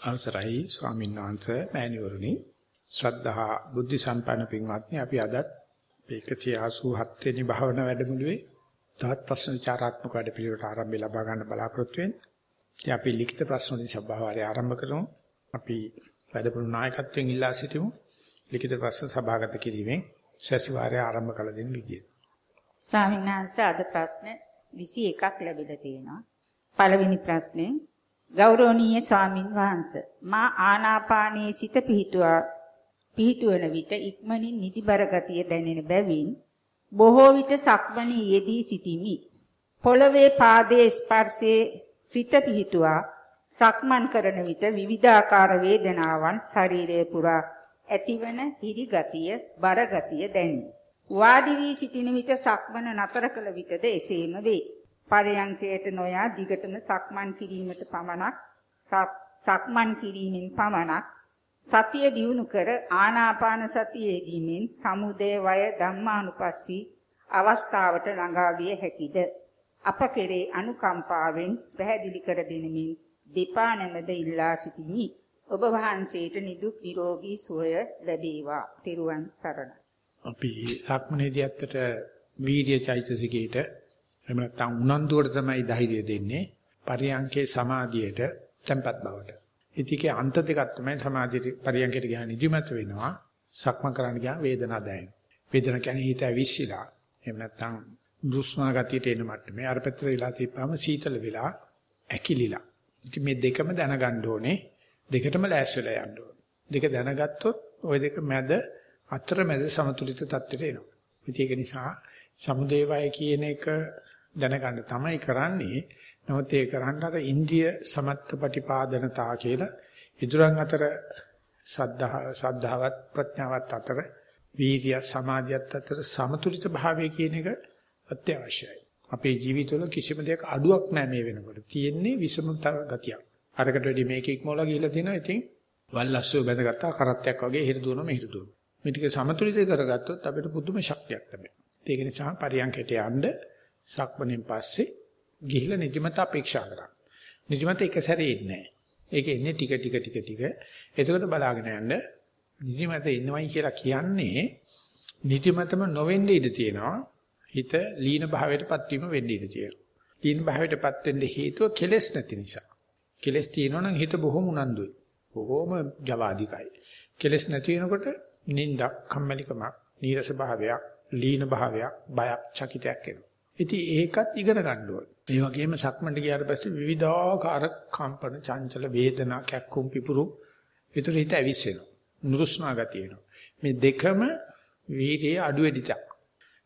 අවසරයි ස්වාමීන් වහන්සේ මෑණිවරුනි ශ්‍රද්ධා බුද්ධ සම්පන්න පින්වත්නි අපි අදත් 187 වෙනි භාවනා වැඩමුළුවේ තවත් ප්‍රශ්න විචාරාත්මක වැඩ පිළිවෙලට ආරම්භය ලබා ගන්න බලාපොරොත්තු වෙන්නේ. ඉතින් අපි ලිඛිත ප්‍රශ්න වලින් සභාවාරය ආරම්භ කරමු. අපි වැඩමුළු නායකත්වයෙන් ඉල්ලා සිටිමු. ලිඛිත ප්‍රශ්න සභාගත කිරීමෙන් සැසිවාරය ආරම්භ කළ දෙන විදියට. ස්වාමීන් වහන්සේ අද ප්‍රශ්න 21ක් ලැබිලා තියෙනවා. පළවෙනි ප්‍රශ්නේ ගෞරවනීය ස්වාමින් වහන්සේ මා ආනාපානයේ සිත පිහිටුවා පිහිටුවන විට ඉක්මනින් නිදිබර ගතිය දැනෙන බැවින් බොහෝ විට සක්මණේ යෙදී සිටිමි. පොළවේ පාදයේ ස්පර්ශයේ සිත පිහිටුවා සක්මන් කරන විට විවිධාකාර වේදනාවන් ශරීරයේ පුරා ඇතිවන හිරි ගතිය, බර ගතිය දැනේ. වාඩි වී සිටින විට සක්මන නතර කළ විටද එසේම වේ. පරයන්කයට නොයා දිගටම සක්මන් කිරීමට පමණක් සක්මන් කිරීමෙන් පමණක් සතිය දියුණු කර ආනාපාන සතියේදීමෙන් සමුදය වය ධම්මානුපස්සී අවස්ථාවට ළඟා විය හැකිද? අප කෙරේ අනුකම්පාවෙන් පැහැදිලි කර දෙනමින් දෙපා නැමද ඉල්ලා සිටිමි. ඔබ වහන්සේට නිදුක් නිරෝගී සුවය ලැබේවා. තෙරුවන් සරණයි. අපි සක්මනේදී ඇත්තට වීර්ය චෛතසිකේට එහෙම නැත්නම් උනන්දුවට තමයි ධෛර්යය දෙන්නේ. පරියංකේ සමාධියට tempat බවට. ඉතිකේ අන්ත දෙකක් තමයි සමාධියට පරියංකයට ගියා නිදිමත වෙනවා. සක්ම කරන්න ගියා වේදනාව දැනෙනවා. වේදනාව කියන්නේ හිත ඇවිස්සීලා. එහෙම නැත්නම් දුෂ්ණා ගතියට එන මට්ටමේ අර පැත්තට වෙලා තියපම සීතල වෙලා ඇකිලිලා. ඉතින් මේ දෙකම දැනගන්න ඕනේ. දෙකටම ලෑස්තිලා යන්න ඕනේ. දෙක දැනගත්තොත් ওই දෙක මැද අතර මැද සමතුලිත තත්ත්වයට එනවා. ඉතින් ඒක නිසා සමුදේවය කියන එක දැනගන්න තමයි කරන්නේ. නමුත් ඒ කරන්න අර ඉන්ද්‍රිය සමත්පටිපාදනතා කියලා ඉදurang අතර සද්ධා සද්ධාවත් ප්‍රඥාවත් අතර වීර්ය සමාධියත් අතර සමතුලිත භාවය කියන එක අත්‍යවශ්‍යයි. අපේ ජීවිතවල කිසිම දෙයක අඩුවක් නැහැ මේ වෙනකොට. තියෙන්නේ විෂමතර ගතියක්. අරකට වැඩි මේක ඉක්මවලා ගිහිල්ලා තිනවා. ඉතින් වල්ලස්සෝ බැඳගත්තා කරත්තයක් වගේ හිර දුවනවා මෙහිර දුවනවා. මේ ටික සමතුලිත කරගත්තොත් අපිට පුදුම ශක්තියක් ලැබෙනවා. ඒක නිසා පරියන්කයට යන්න සක්මණෙන් පස්සේ ගිහිල්ලා නිදිමත අපේක්ෂා කරා. නිදිමත එක සැරේ ඉන්නේ නැහැ. ඒක එන්නේ ටික ටික ටික ටික. එතකොට බලාගෙන යන්න නිදිමත ඉන්නවයි කියලා කියන්නේ නිදිමතම නොවෙන්න ඉඩ තියෙනවා. හිත ලීන භාවයටපත් වීම වෙන්න ඉඩ තියෙනවා. ලීන භාවයටපත් වෙන්න හේතුව කෙලෙස් නැති නිසා. කෙලෙස් තියෙනවනම් හිත බොහොම උනන්දුයි. බොහොම ජවාදිකයි. කෙලෙස් නැති වෙනකොට නින්දක්, කම්මැලිකමක්, නීරස භාවයක්, ලීන භාවයක්, බයක්, චකිතයක් එනවා. ඉතින් ඒකත් ඉගෙන ගන්න ඕනේ. ඒ වගේම සක්මන්ට ගියාට පස්සේ විවිධාකාර කම්පන, චංචල, වේදනා, කැක්කුම් පිපුරු විතර හිත ඇවිස්සෙනවා. නුරුස්නා ගතිය එනවා. මේ දෙකම වීර්යයේ අඩු වෙදිතක්.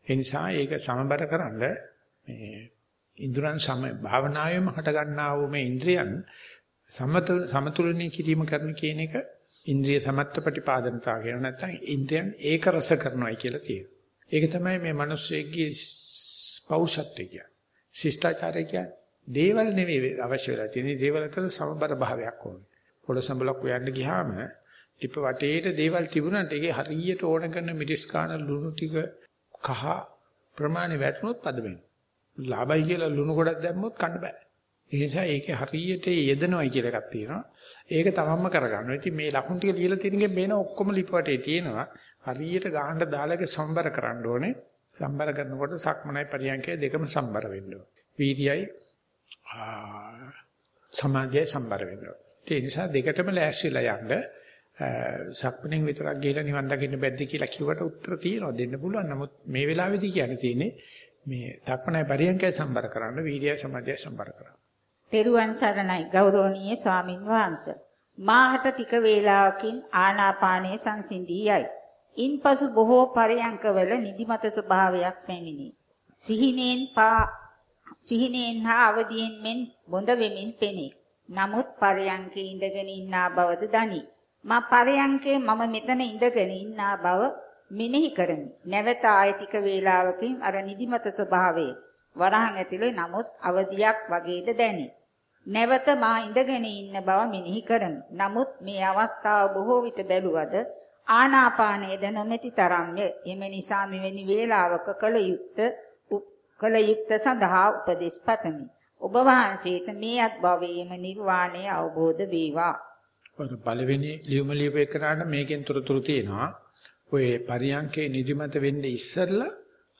ඒ නිසා ඒක සමබරකරනද මේ ඉන්ද්‍රයන් සම භාවනාවෙම හට ගන්නා වූ මේ ඉන්ද්‍රියන් සමතුලනය කිරීම කරන කියන එක ඉන්ද්‍රිය සමත්පටිපාදනතාව කියන නැත්නම් ඉන්ද්‍රියන් ඒක රස කරනවායි කියලා තියෙනවා. ඒක තමයි මේ මිනිස්සෙගේ පෞරුෂත්වය කියන්නේ. ශිෂ්ටාචාරය කියන්නේ දේවල් නෙවෙයි අවශ්‍ය වෙලා තියෙන්නේ දේවල් අතර සමබර භාවයක් ඕනේ. පොළොසඹලක් හොයන්න ගියාම ටිප වටේට දේවල් තිබුණාට ඒකේ හරියට ඕන කරන මිරිස් කාන ලුණු ටික කහ ප්‍රමාණය වැටුනොත් පද වෙනවා. ලාභයි කියලා ලුණු ගොඩක් දැම්මොත් කන්න බෑ. ඒ නිසා ඒකේ හරියට යෙදනවයි කියලා එකක් තියෙනවා. ඒක තමන්ම කරගන්නවා. ඉතින් මේ ලකුණු ටික ලියලා තියෙනකේ මේන ඔක්කොම ලිපවටේ තියෙනවා. හරියට ගහන්න දාලා ඒක සම්බර කරන්න ඕනේ. සම්බර කරනකොට සක්මනයි පරියන්කය දෙකම සම්බර වෙන්න ඕනේ. වීර්යයි සමාධියයි සම්බර වෙන්න ඕනේ. ඒ නිසා දෙකටම ලෑස්තිලා යන්න සක්මණෙන් විතරක් ගිහලා නිවන් දකින්න බැද්ද කියලා කිව්වට උත්තර තියෙනවා දෙන්න පුළුවන්. නමුත් මේ වෙලාවේදී කියන්නේ තියෙන්නේ මේ සක්මණයි පරියන්කය සම්බර කරන්න වීර්යයි සමාධියයි සම්බර කරන්න. තෙරුවන් සරණයි ගෞරවනීය ස්වාමින් වහන්සේ. මාහට ටික වේලාවකින් ආනාපානයේ සංසිඳී යයි. ඉන්පසු බොහෝ පරයන්කවල නිදිමත ස්වභාවයක් පැමිණි. සිහිනෙන් පා සිහිනෙන් හා අවදියෙන් මෙන් බොඳ වෙමින් පෙනේ. නමුත් පරයන්කේ ඉඳගෙන ඉන්නා බවද දනි. මා පරයන්කේ මම මෙතන ඉඳගෙන ඉන්නා බව මෙනෙහි කරමි. නැවත ආය ටික වේලාවකින් අර නිදිමත ස්වභාවය වරහන් ඇතුලේ නමුත් අවදියක් වගේද දැනේ. නැවත මා ඉඳගෙන ඉන්න බව මෙනෙහි කරමි. නමුත් මේ අවස්ථාව බොහෝ විට බැලුවද ආනාපානයේද නොමැති තරම්ය. එම නිසා මෙවැනි වේලාවක කල යුක්ත කල යුක්ත සඳහා උපදෙස් පතමි. ඔබ වහන්සේට මේ අත්භවයේම නිර්වාණය අවබෝධ වේවා. ඔය පළවෙනි ලියුම ලියපෙකනට මේකෙන් තොරතුරු තියෙනවා. ඔය පරියංකේ නිදිමත වෙන්නේ ඉස්සෙල්ලා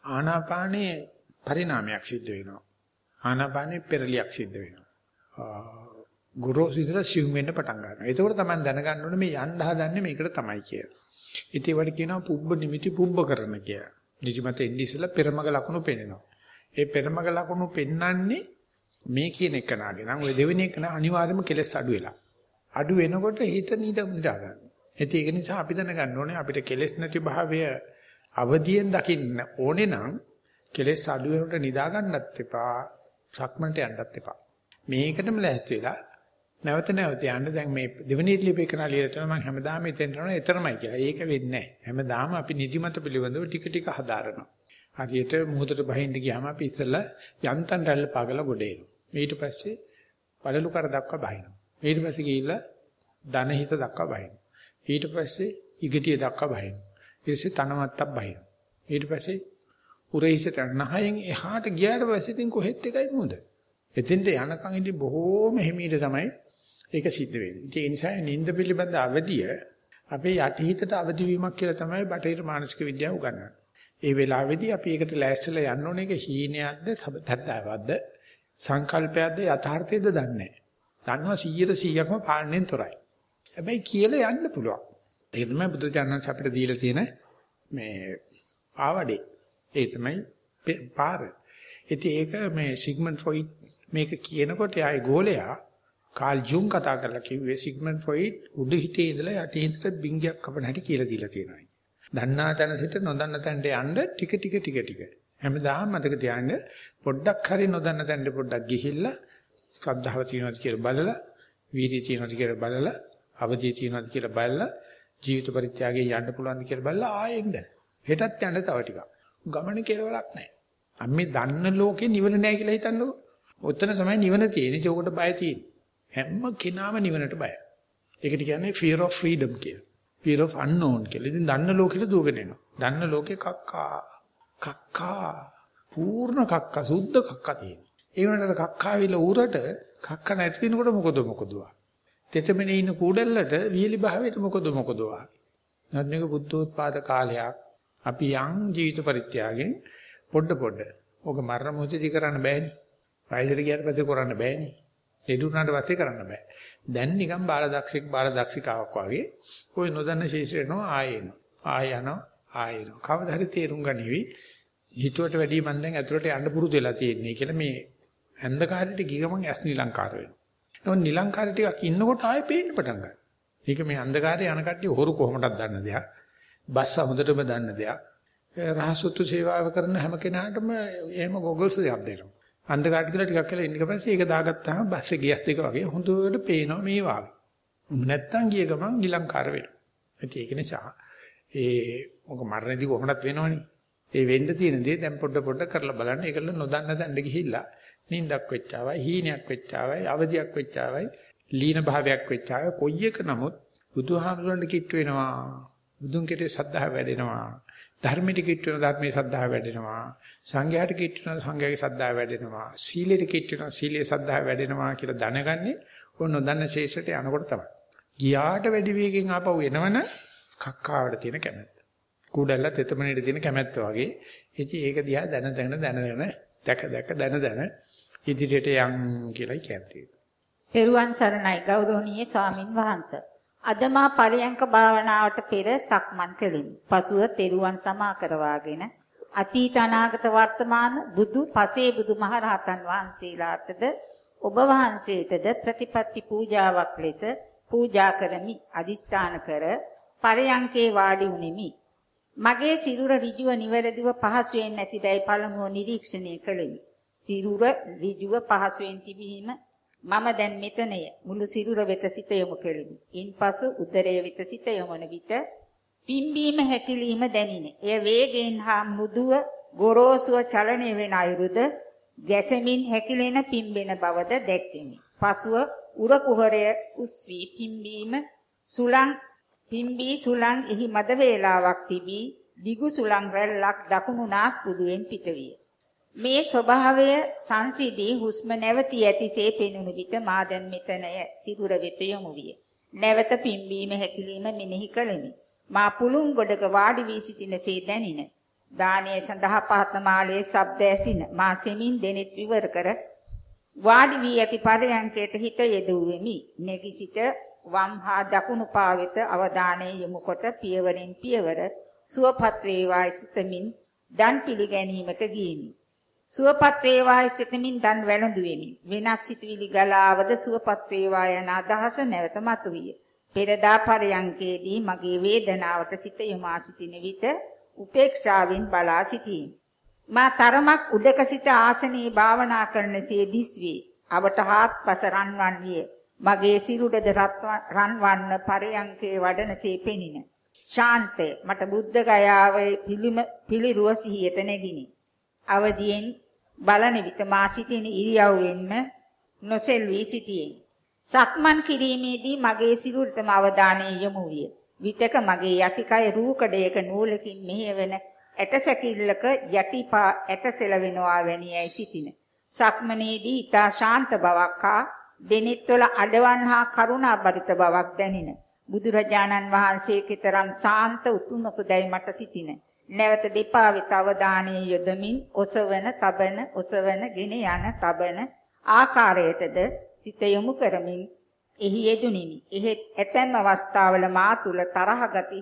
ආනාපානයේ පරිණාමයක් සිද්ධ වෙනවා. ආනාපානයේ පෙරලියක් සිද්ධ වෙනවා. ගුරුසු ඉතල සිව් වෙන්න පටන් ගන්නවා. ඒකෝර තමයි දැනගන්න ඕනේ මේ යන්න හදන්නේ මේකට තමයි කියලා. ඉතින් ඒවට කියනවා පුබ්බ නිමිති පුබ්බ කරන කියලා. නිදිමත එන්නේ ඉස්සෙල්ලා පෙරමග ලකුණු පෙන්නනවා. ඒ පෙරමග ලකුණු පෙන්වන්නේ මේ කියන එක නාගේ නම් ඔය දෙවෙනි එක අනිවාර්යයෙන්ම කෙලස් අඩු වෙලා. අඩු වෙනකොට හිත නිද නිදා ගන්න. ඉතින් ඒක නිසා අපි දැනගන්න ඕනේ අපිට කෙලස් නැති භාවය අවදියෙන් දකින්න ඕනේ නම් කෙලස් අඩු වෙනකොට නිදා ගන්නත් එපා, සක්මන්ට යන්නත් එපා. මේකටම ලෑස්ති වෙලා නැවත නැවත යන්න දැන් මේ දෙවෙනි ලිපේ කරන ලියලට මම හැමදාම එතෙන්ට යනවා එතරම්යි කියලා. ඒක වෙන්නේ නැහැ. හැමදාම අපි නිදිමත පිළිබඳව ටික ටික හදාරනවා. හරියට මුහුදට බහින්න ගියාම අපි ඉස්සෙල්ලා යන්තම් රැල්ල පාගලා ගොඩ එනවා. ඊට පස්සේ පළලු කර දක්වා බහිනවා. ඊට පස්සේ ගිහිල්ලා ධන හිත දක්වා බහිනවා. ඊට පස්සේ ඉගටිය දක්වා බහිනවා. ඊට පස්සේ තනමත්තක් බහිනවා. ඊට පස්සේ උරහිසට නහයෙන් එහාට ගියාට පස්සේ ඉතින් කොහෙත් එකයි මොකද? එතෙන්ට යනකම් ඉතින් බොහෝම හිමීට තමයි ඒක සිද්ධ වෙන්නේ. ඒ නිසා නිින්ද පිළිබඳ අවදිය අපේ යටිහිතට අවදි වීමක් කියලා තමයි බටහිර මානසික විද්‍යාව උගන්වන්නේ. ඒ වෙලාවේදී අපි ඒකට ලෑස්තිලා යන්න ඕනේ ඒක හීනයක්ද සත්‍යවත්ද සංකල්පයක්ද යථාර්ථයද දන්නේ නැහැ. දන්නවා 100%ක්ම පාලනයෙන් තොරයි. හැබැයි කියලා යන්න පුළුවන්. ඒක තමයි බුදුචානන්ස අපිට දීලා තියෙන මේ ආවඩේ. ඒ තමයි පාර. ඉතින් ඒක මේ සිග්මන්ඩ් ෆ්‍රොයිඩ් මේක කියනකොට ආයේ ගෝලයා කාල් ජුන් කතා කරලා කිව්වේ සිග්මන්ඩ් ෆ්‍රොයිඩ් උඩ හිතේ ඉඳලා යටි හිතට බින්ගයක් කපන හැටි කියලා දීලා තියෙනවා. දන්නා තැන සිට නොදන්න තැනට යන්න ටික ටික ටික ටික. හැමදාම මතක තියාගන්න පොඩ්ඩක් හරි නොදන්න තැනට පොඩ්ඩක් ගිහිල්ලා ශ්‍රද්ධාව තියෙනවද කියලා බලලා, වීර්යය තියෙනවද කියලා බලලා, අවදිය තියෙනවද කියලා බලලා, ජීවිත පරිත්‍යාගයේ යන්න පුළුවන්ද කියලා බලලා ආයෙන්න. හෙටත් යන්න තව ටිකක්. ගමන කෙලවරක් නැහැ. අපි දන්න ලෝකේ නිවන නැහැ කියලා හිතන්නකෝ. ඔතන තමයි නිවන තියෙන්නේ. ඒකට බය තියෙන්නේ. හැම කෙනාම නිවනට බයයි. ඒකට කියන්නේ fear of freedom කියලා. fear of unknown කියලා. ඉතින් දන්න ලෝකෙට දුවගෙන එනවා. දන්න ලෝකේ කක්කා කක්කා පූර්ණ කක්කා සුද්ධ කක්කා තියෙනවා. ඒ වුණාට කක්කාවිල උරට කක්ක නැති වෙනකොට මොකද මොකද වා. තෙතමනේ ඉන්න කූඩල්ලට වියලි භාවයට මොකද මොකද වා. නැත්නම් බුද්ධෝත්පාද කාලයක් අපි යම් ජීවිත පරිත්‍යාගයෙන් පොඩ පොඩ. ඕක මරණ මොහොතදී කරන්න බෑනේ. වයසට ගියාට පස්සේ කරන්න බෑනේ. ලෙඩුණාට පස්සේ කරන්න බෑ. දැන් නිකන් බාලදක්ෂෙක් බාලදක්ෂිකාවක් වගේ કોઈ නොදන්න ශේෂ්ත්‍රේනවා ආයෙනවා. ආය යනවා ආයෙනවා. කවදා හරි තේරුම් ගනිවි. හිතුවට වැඩිය මම දැන් ඇතුළට යන්න පුරුදු වෙලා තියෙන්නේ කියලා මේ ඇන්දකාරයට ගිය ගමන් ඇස් නිලංකාර වෙනවා. නෝ නිලංකාර ටිකක් ඉන්නකොට ආයෙ පේන්න පටන් ගන්නවා. මේක මේ අන්ධකාරයේ යන කට්ටිය හොරු කොහොමදක් දන්න දෙයක්. බස්ස හොඳටම දන්න දෙයක්. රහසුතු සේවාව කරන හැම කෙනාටම එහෙම ගොගල්ස් එකක් දෙනවා. අන්ධකාරට කියලා ටිකක් වෙලා ඉන්න ඊපස්සේ ඒක දාගත්තාම බස් එක ගියත් එක වගේ හොඳට පේනවා මේ වාගේ. නැත්තම් ගිය ගමන් ගිලංකාර වෙනවා. ඒක නිසා ඒ මොක මරණදී කොහොමදත් වෙනවනේ. ඒ වෙන්න තියෙන දේ දැන් පොඩ පොඩ කරලා බලන්න. ඒකල නොදන්න තැනට ගිහිල්ලා නිින්දක් වෙච්චාවයි, හීනයක් වෙච්චාවයි, අවදියක් වෙච්චාවයි, ලීන භාවයක් වෙච්චාවයි කොයි එක නමුත් බුදුහාමුදුරන්ට කිට්ට වෙනවා. බුදුන් කෙරේ සද්ධා වැඩෙනවා. ධර්මයට කිට්ට වෙන ධර්මයේ සද්ධා වැඩෙනවා. සංඝයාට කිට්ට වෙන සංඝයාගේ සද්ධා වැඩෙනවා. සීලයට කිට්ට වෙන සීලයේ සද්ධා වැඩෙනවා කියලා දැනගන්නේ ඔය නොදන්න ශේෂයට යනකොට තමයි. ගියාට වැඩි වේගෙන් ආපහු එනවනම් කක්කාවට තියෙන කැමැත්ත. කුඩල්ල තෙතමනේට තියෙන කැමැත්ත වගේ. ඉතින් ඒක දිහා දැන දැන දැන දැන දැක දැක දැන දැන ඉදිරියට යන් කියලා කියන්නේ. පෙරුවන් සරණයි ගෞරවනීය ස්වාමින් වහන්සේ. අද මා පරියංක භාවනාවට පෙර සක්මන් කළෙමි. පසුව තෙරුවන් සමා කරවාගෙන අතීත අනාගත වර්තමාන බුදු පසේ බුදු මහරහතන් වහන්සේලාටද ඔබ වහන්සේටද ප්‍රතිපත්ති පූජාවක් ලෙස පූජා කරමි. අදිස්ථාන කර පරයන්කේ වාඩි වුනිමි. මගේ සිරුර ඍජුව නිවැරදිව පහසුවෙන් නැතිදයි පළමුව නිරීක්ෂණය කළෙමි. සිරුර ඍජුව පහසුවෙන් තිබීම මම දැන් මෙතනය මුළු සිරුර වෙත සිත යොමු කෙලිමි. ඉන්පසු උදරය වෙත සිත යොමන විට පිම්බීම හැකිලිම දැනින. එය වේගයෙන් හා මෘදුව ගොරෝසුව චලනය වෙන අයුරුද ගැසෙමින් හැකිලෙන පිම්බෙන බවද දැක්කෙමි. පසුව උර කුහරය උස් වී පිම්බීම සුලං පිම්බී සුලං එහි මද වේලාවක් තිබී දිගු සුලං රැල්ලක් දකුණු නාස්පුඩුවෙන් පිටවිය. මේ ස්වභාවය සංසිදී හුස්ම නැවතී ඇතිසේ පෙනුණු විට මා දැන් මෙතනය සිරුර වෙත යොමු විය. නැවත පිම්බීම හැකිලිම මෙනෙහි කළෙමි. මා පුළුන් ගොඩක වාඩි වී සිටිනසේ දැනින. දානයේ සඳහා පහත මාලයේ ශබ්ද ඇසින. මා සෙමින් දෙනෙත් විවර කර වාඩි වී ඇති පරයන්කයට හිත යෙදුවෙමි. නැගී සිට වම් හා දකුණු පා වෙත අවධානය යොමු කොට පියවරෙන් පියවර සුවපත් වේවායි සිතමින් දන් පිළිගැනීමට ගියමි. සුවපත් වේවායි සිතමින් දන් වැළඳුවෙමි. වෙනස් සිතවිලි ගලාවද සුවපත් වේවා යන අදහස නැවත මතුවිය. පෙරදා පරයන්කේදී මගේ වේදනාවට සිත යොමා සිටින විට උපේක්ෂාවෙන් බලා සිටීමි. මා තරමක් උඩක සිට ආසනයේ භාවනා කරනසේ දිස්වි. අවට හාත්පස රන්වන් විය. මගේ සිරුරද රන්වන්න පරයන්කේ වඩනසේ පෙනින. ශාන්තය මට බුද්ධ ගයාවේ පිළිම පිළිරුව සිහියට නැගිනි. අවදියෙන් බලන විට මා සිටින ඉරියව්වෙන්ම නොසෙල්වී සිටියේ. සක්මන් කිරීමේදී මගේ සිරුරටම අවධානය යොමු විය. විටක මගේ යටිකය රූකඩයක නූලකින් මෙහෙවන ඇටසැකිල්ලක යටිපා ඇටසෙලවෙනවා වැනියයි සිටින. සක්මනේදී ඊතා ශාන්ත බවක් හා දෙනෙත්වල අඩවන් හා කරුණා බරිත බවක් දැනින. බුදුරජාණන් වහන්සේ කතරම් සාන්ත උතුමකදයි මට සිටින. නැවත දෙපා වෙත අවධානය යොදමින් ඔසවන, තබන, ඔසවන, ගෙන යන, තබන ආකාරයටද සිත යොමු කරමින් එහි යෙදුනිමි. එහෙත් ඇතැම් අවස්ථාවල මා තුල තරහ ගති,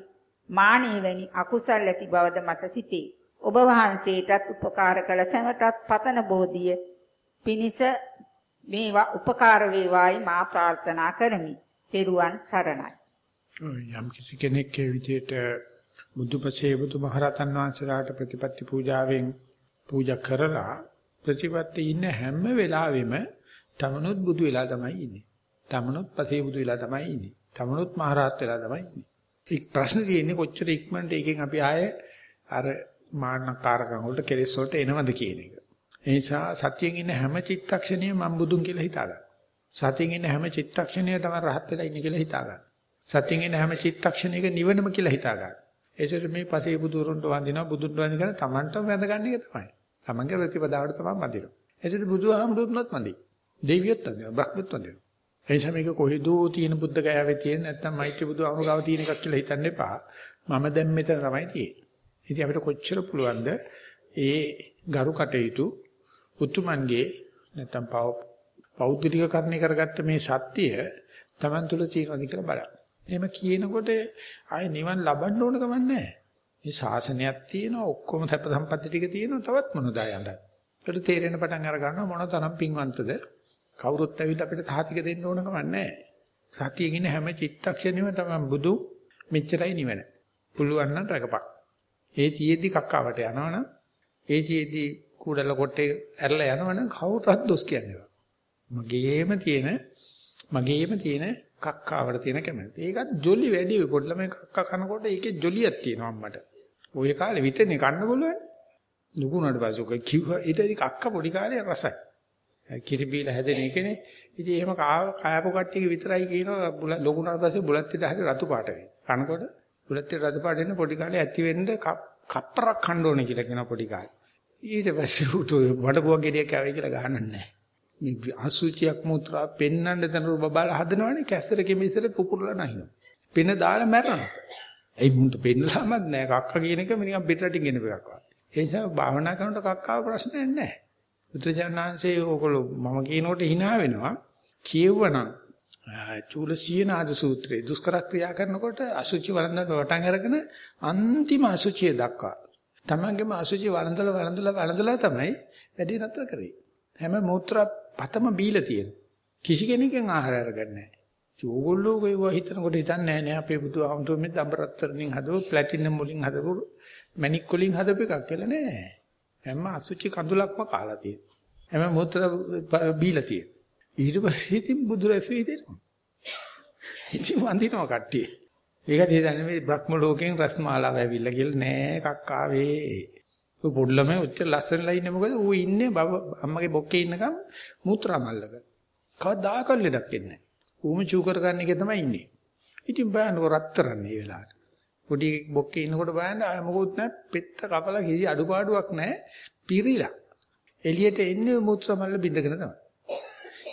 මානෙ වැනි අකුසල් ඇති බවද මට සිතේ. ඔබ වහන්සේටත් උපකාර කළ සැමටත් පතන බෝධිය පිනිස මේවා උපකාර වේවායි මා ප්‍රාර්ථනා කරමි. තෙරුවන් සරණයි. යම් කිසි කෙනෙක් ඒ විදිහට බුදුපසේ බුදුමහරතන් වහන්සේලාට ප්‍රතිපත්ති පූජාවෙන් පූජා කරලා ප්‍රතිපත්ති ඉන්න හැම වෙලාවෙම තමනුත් බුදු වෙලා තමයි ඉන්නේ. තමනුත් පසේ බුදු වෙලා තමයි ඉන්නේ. තමනුත් මහරහත් වෙලා තමයි ඉන්නේ. ඉක් ප්‍රශ්න තියෙන්නේ කොච්චර ඉක්මනට එකෙන් අපි ආයේ අර මාන්නකාරකම් වලට කෙලෙස් වලට එනවද කියන එක. ඒ නිසා සතියෙන් ඉන්න හැම චිත්තක්ෂණයම මම බුදුන් කියලා හිතා ගන්න. සතියෙන් ඉන්න හැම චිත්තක්ෂණයම තමයි රහත් වෙලා ඉන්නේ කියලා හිතා ගන්න. සතියෙන් ඉන්න හැම චිත්තක්ෂණයක නිවනම කියලා හිතා ගන්න. ඒසොට මේ පසේ බුදුරුන්ට වඳිනවා බුදුන්ට වඳින තමන්ටම වැඳගන්න එක තමයි. තමන්ගේ ප්‍රතිපදාවට තමයි වඳිනවා. ඒසොට බුදුහාමුදුරුවොත් මදි. දෙවියොත් වඳිනවා බ්‍රහ්මොත් වඳිනවා. එනිසා මේක කොහෙදෝ තියෙන බුද්ධ ගයාවේ තියෙන නැත්නම් මෛත්‍රී බුදු අනුගාව තියෙන එකක් කියලා හිතන්න එපා. මම දැන් මෙතන තමයි තියෙන්නේ. ඉතින් අපිට කොච්චර පුළුවන්ද ඒ ගරු කටයුතු උතුමන්ගේ නැත්නම් පෞද්ගලිකකරණය කරගත්ත මේ සත්‍යය Taman තුල තියෙනවද කියලා බලන්න. එහෙම කියනකොට ආයේ නිවන් ලබන්න ඕන කමක් නැහැ. මේ ශාසනයක් තියෙනවා ඔක්කොම සැප සම්පත්ති ටික තියෙනවා තවත් මොනවද යන්න. ඒකට තේරෙන පටන් අර ගන්නවා මොන තරම් පිංවන්තද කවුරුත් ඇවිල්ලා අපිට සාතික දෙන්න ඕන කමක් නැහැ. සතියකින් හැම චිත්තක්ෂණෙම තමයි බුදු මෙච්චරයි නිවන. පුළුවන් නම් රකපක්. ඒ තියේදි කක්කාවට යනවනම් ඒ තියේදි කුඩල කොටේ ඇරලා යනවනම් කවුරුත් දොස් කියන්නේ නැහැ. මගේම තියෙන මගේම තියෙන කක්කාවට තියෙන කැමැත්ත. ඒකත් ජොලි වැඩි වෙයි පොඩ්ඩ ළමයි කක්කා කනකොට ඒකේ ජොලියක් තියෙනවා අම්මට. ওই කාලේ විතරනේ කන්න බලන්නේ. ලොකු උනාට පස්සේ ඔක කිව්වා ඊට කක්ක පොඩි කාලේ රසයි. කිරි බීලා හැදෙන එකනේ. ඉතින් එහෙම කායපු කට්ටියක විතරයි කියනවා ලොකු උනාට පස්සේ බුලත් පිට හරි රතු පාට වෙයි. කනකොට බුලත් පිට රතු පාට වෙන පොඩි කාලේ ඇති වෙන්න කප්පරක් කන්න ඕනේ කියලා කියනවා පොඩි කාලේ. ඊට පස්සේ උට වඩපුවක් ගෙඩියක් ආවයි කියලා ගහන්නේ නැහැ. මේ අසුචියක් මුත්‍රා පෙන්නන්න දනරු බබාලා හදනවනේ කැස්සර කෙමිසර පුපුරලා නැහිනවා. පෙන දාලා මැරෙනවා. ඒ මුන්ට පෙන්නලාමත් නෑ කක්ක කියන එක නිකන් පිටරටින් ගෙන එකක් වගේ. ඒ නිසා භාවනා කරනකොට කක්කාව ප්‍රශ්නයක් නෑ. බුදුජානනාංශයේ ඕගොල්ලෝ මම කියනකොට hina වෙනවා. කියවනම් චූල සීනාද සූත්‍රයේ දුෂ්කර ක්‍රියා කරනකොට අසුචි වළඳන වටන් අරගෙන අන්තිම අසුචිය දක්වා. තමන්ගේම අසුචි වළඳලා වළඳලා වළඳලා තමයි වැඩි නතර කරේ. හැම මූත්‍රා පතම බීලා තියෙන. කිසි කෙනෙක්ගෙන් ආහාර අරගන්නේ නැහැ. ඉතින් ඕගොල්ලෝ ඒව හිතනකොට හිතන්නේ නැහැ නේ අපේ බුදුහාමුදුරු මේ දඹරත්තරණින් හදපු ප්ලැටිනම් වලින් හදපු මැණික් වලින් හදපු එකක් කියලා නෑ. හැම අසුචි කඳුලක්ම කාලා තියෙන. හැම මුත්‍ර බීලා තියෙන. ඊට පස්සේ ඉතින් බුදුරැසෙයි දෙනවා. ඉතින් වඳිනවා කට්ටිය. ඒකට හිතන්නේ මේ බ්‍රහ්ම ලෝකයෙන් රස්මාලාව ඇවිල්ලා කියලා නෑ කක්කාවේ. ඔය පොඩි ළමයි ඔච්චර ලස්සනලා ඉන්නේ මොකද? ඌ ඉන්නේ අම්මගේ බොක්කේ ඉන්නකම් මූත්‍රා මල්ලක. කවදාකවත් ලෙඩක් එන්නේ නැහැ. ඌම චූ කරගන්න එකේ තමයි ඉන්නේ. ඉතින් බලන්නකො රත්තරන් මේ වෙලාවට. පොඩි බොක්කේ ඉන්නකොට බලන්න ආය මොකුත් නැහැ. පෙත්ත කපලා කිසි අඩුපාඩුවක් නැහැ. පිරිලා. එළියට එන්නේ මූත්‍රා මල්ල බින්දගෙන තමයි.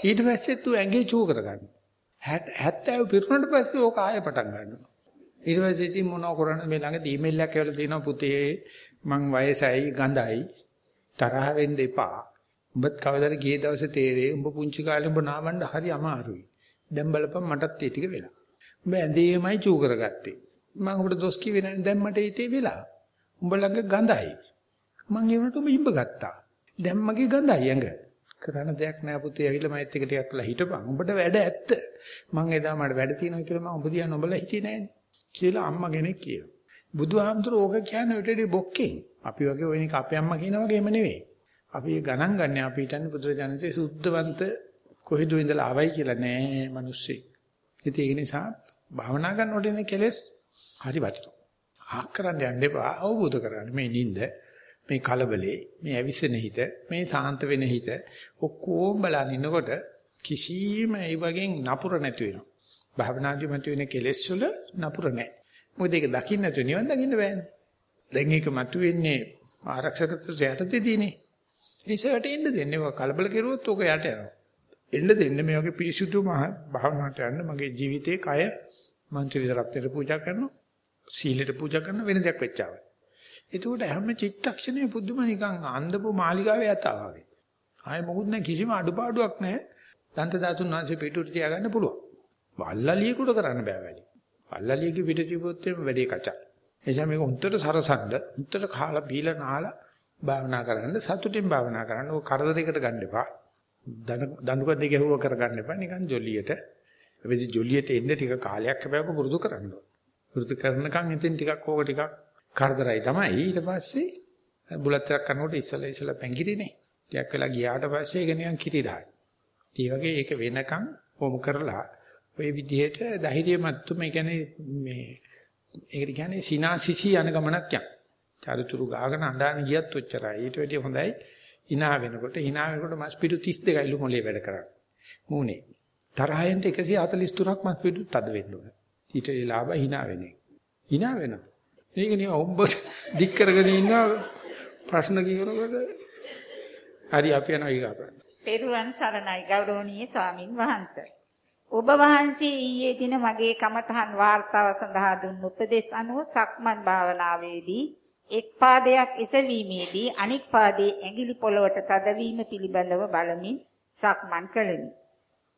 ඊට පස්සේ තු ඇඟේ චූ කරගන්න. 70 පිරුණාට පස්සේ ඕක ආයෙ පටන් ගන්නවා. ඊට පස්සේ ඉතින් මොනව කරන්නේ මේ ළඟ ඊමේල් එකක් ඇවිල්ලා තියෙනවා පුතේ මං වයසයි ගඳයි තරහ වෙන්න එපා. උඹත් කවදාද ගියේ දවසේ තේරෙයි උඹ පුංචි කාලේ උඹ නාවන්න හරි අමාරුයි. දැන් බලපන් මටත් ඒ ටික වෙලා. උඹ ඇඳේමයි චූ කරගත්තේ. මම ඔබට දොස් කිව්වේ නැහැ දැන් මට ඊටේ වෙලා. උඹ ළඟ ගඳයි. මං ඒ වුණාට උඹ ඉඹ ගත්තා. දැන් මගේ ගඳයි ඇඟ. කරන්න දෙයක් නැහැ පුතේ ඇවිල්ලා මයිත් එක ටිකක් වෙලා හිටපන්. උඹට වැඩ ඇත්ත. මං එදා මට වැඩ තියෙනවා කියලා මම ඔබ දිහා නොබලා හිටියේ නෑනේ. කියලා අම්මා කෙනෙක් කියනවා. බුදුහාමුදුරුවෝ ඕක කියන්නේ උටේදී බොක්කේ. අපි වගේ ඔය නික අපේ අම්මා කියනා වගේම නෙවෙයි. අපි ගණන් ගන්න අපි හිතන්නේ බුදුරජාණන්සේ සුද්ධවන්ත කොහෙද ඉඳලා ආවයි කියලා නෑ මිනිස්සෙක්. ඉතින් ඒ නිසා භාවනා කරනකොට ඉන්නේ කෙලස් හරි වටිනවා. ආක් කරන්න යන්න එපා අවබෝධ කරගන්න මේ නිින්ද මේ කලබලේ මේ ඇවිස්සෙන හිත මේ සාන්ත වෙන හිත ඔක්කොම බලන් ඉන්නකොට කිසිම ඒ වගේ නපුර නැති වෙනවා. භාවනාදී මත වෙන කෙලෙස් වල නපුර නැහැ. මොකද ඒක දකින්න නැතුව නිවන් දකින්න බෑනේ. දැන් ඒක මතුවෙන්නේ ආරක්ෂක යටතේදීනේ. ඒසයට එන්න දෙන්නේ කලබල කෙරුවොත් ඕක යට යනවා. එන්න දෙන්න මේ වගේ පිරිසුදු භාවනාවට යන්න මගේ ජීවිතේ කය මන්ත්‍රී විතරක් පූජා කරනවා. සීලෙට පූජා කරන වෙන දෙයක් වෙච්චාවයි. එතකොට හැම චිත්තක්ෂණේ පුදුම නිකන් අන්දපු මාලිගාවේ යතා වගේ. ආයේ මොකුත් නැහැ කිසිම අඩුපාඩුවක් නැහැ. දන්ත දාතුන් වංශේ පිටුට තියාගන්න පුළුවන්. වල්ලලියෙකුට කරන්න බෑ වැඩි. වල්ලලියෙකු පිට තිබොත් වැඩි කචා. එනිසා මේක උන්ටට සරසන්න, උන්ටට කාලා බීලා නාලා භාවනා කරන්න සතුටින් භාවනා කරන්න. ඔය කරදරයකට ගන්න එපා. දනුකද්ද ගැහුව කරගන්න එපා. නිකන් ජොලියට. එවෙදි ජොලියට එන්න ටික කාලයක් හැබැයි පුරුදු කරන්න ඕන. පුරුදු කරනකන් ඉතින් ටිකක් ඕක ටිකක් කරදරයි තමයි. ඊට පස්සේ බුලත් ටිකක් කරනකොට ඉස්සලා ඉස්සලා පැංගිරිනේ. ටිකක් වෙලා ගියාට පස්සේ ඒක නිකන් කිරිරායි. ඒ වගේ ඒක වෙනකන් කොම් කරලා ওই විදිහට ධෛර්යමත්තු මේ කියන්නේ මේ ඒකට කියන්නේ සිනාසිසි යන ගමනක් යන. චරිතුරු ගාගෙන අඬාන ගියත් ඔච්චරයි. ඊට වැඩිය හොඳයි hina වෙනකොට hina වෙනකොට මස් පිටු 32යිලු මොලේ වැඩ කරන්නේ. මූනේ. තරහෙන්ට 143ක් මස් පිටු තද වෙන්න ඕන. ඊට ඒ ලාභ hina වෙන්නේ. hina වෙනවා. මේක නිය ඔබ දික් කරගෙන ඉන්නවා ප්‍රශ්න කියනකොට හරි අපි යනවා ඊගාට. පෙරුවන් සරණයි ගෞරවනීය ස්වාමින් වහන්සේ. ඔබ වහන්සේ ඊයේ දින මගේ කමඨහන් වාර්තාව සඳහා දුන් උපදෙස් අනුව සක්මන් භාවනාවේදී එක් පාදයක් එසවීමේදී අනික් පාදයේ ඇඟිලි පොළවට තදවීම පිළිබඳව බලමින් සක්මන් කළෙමි.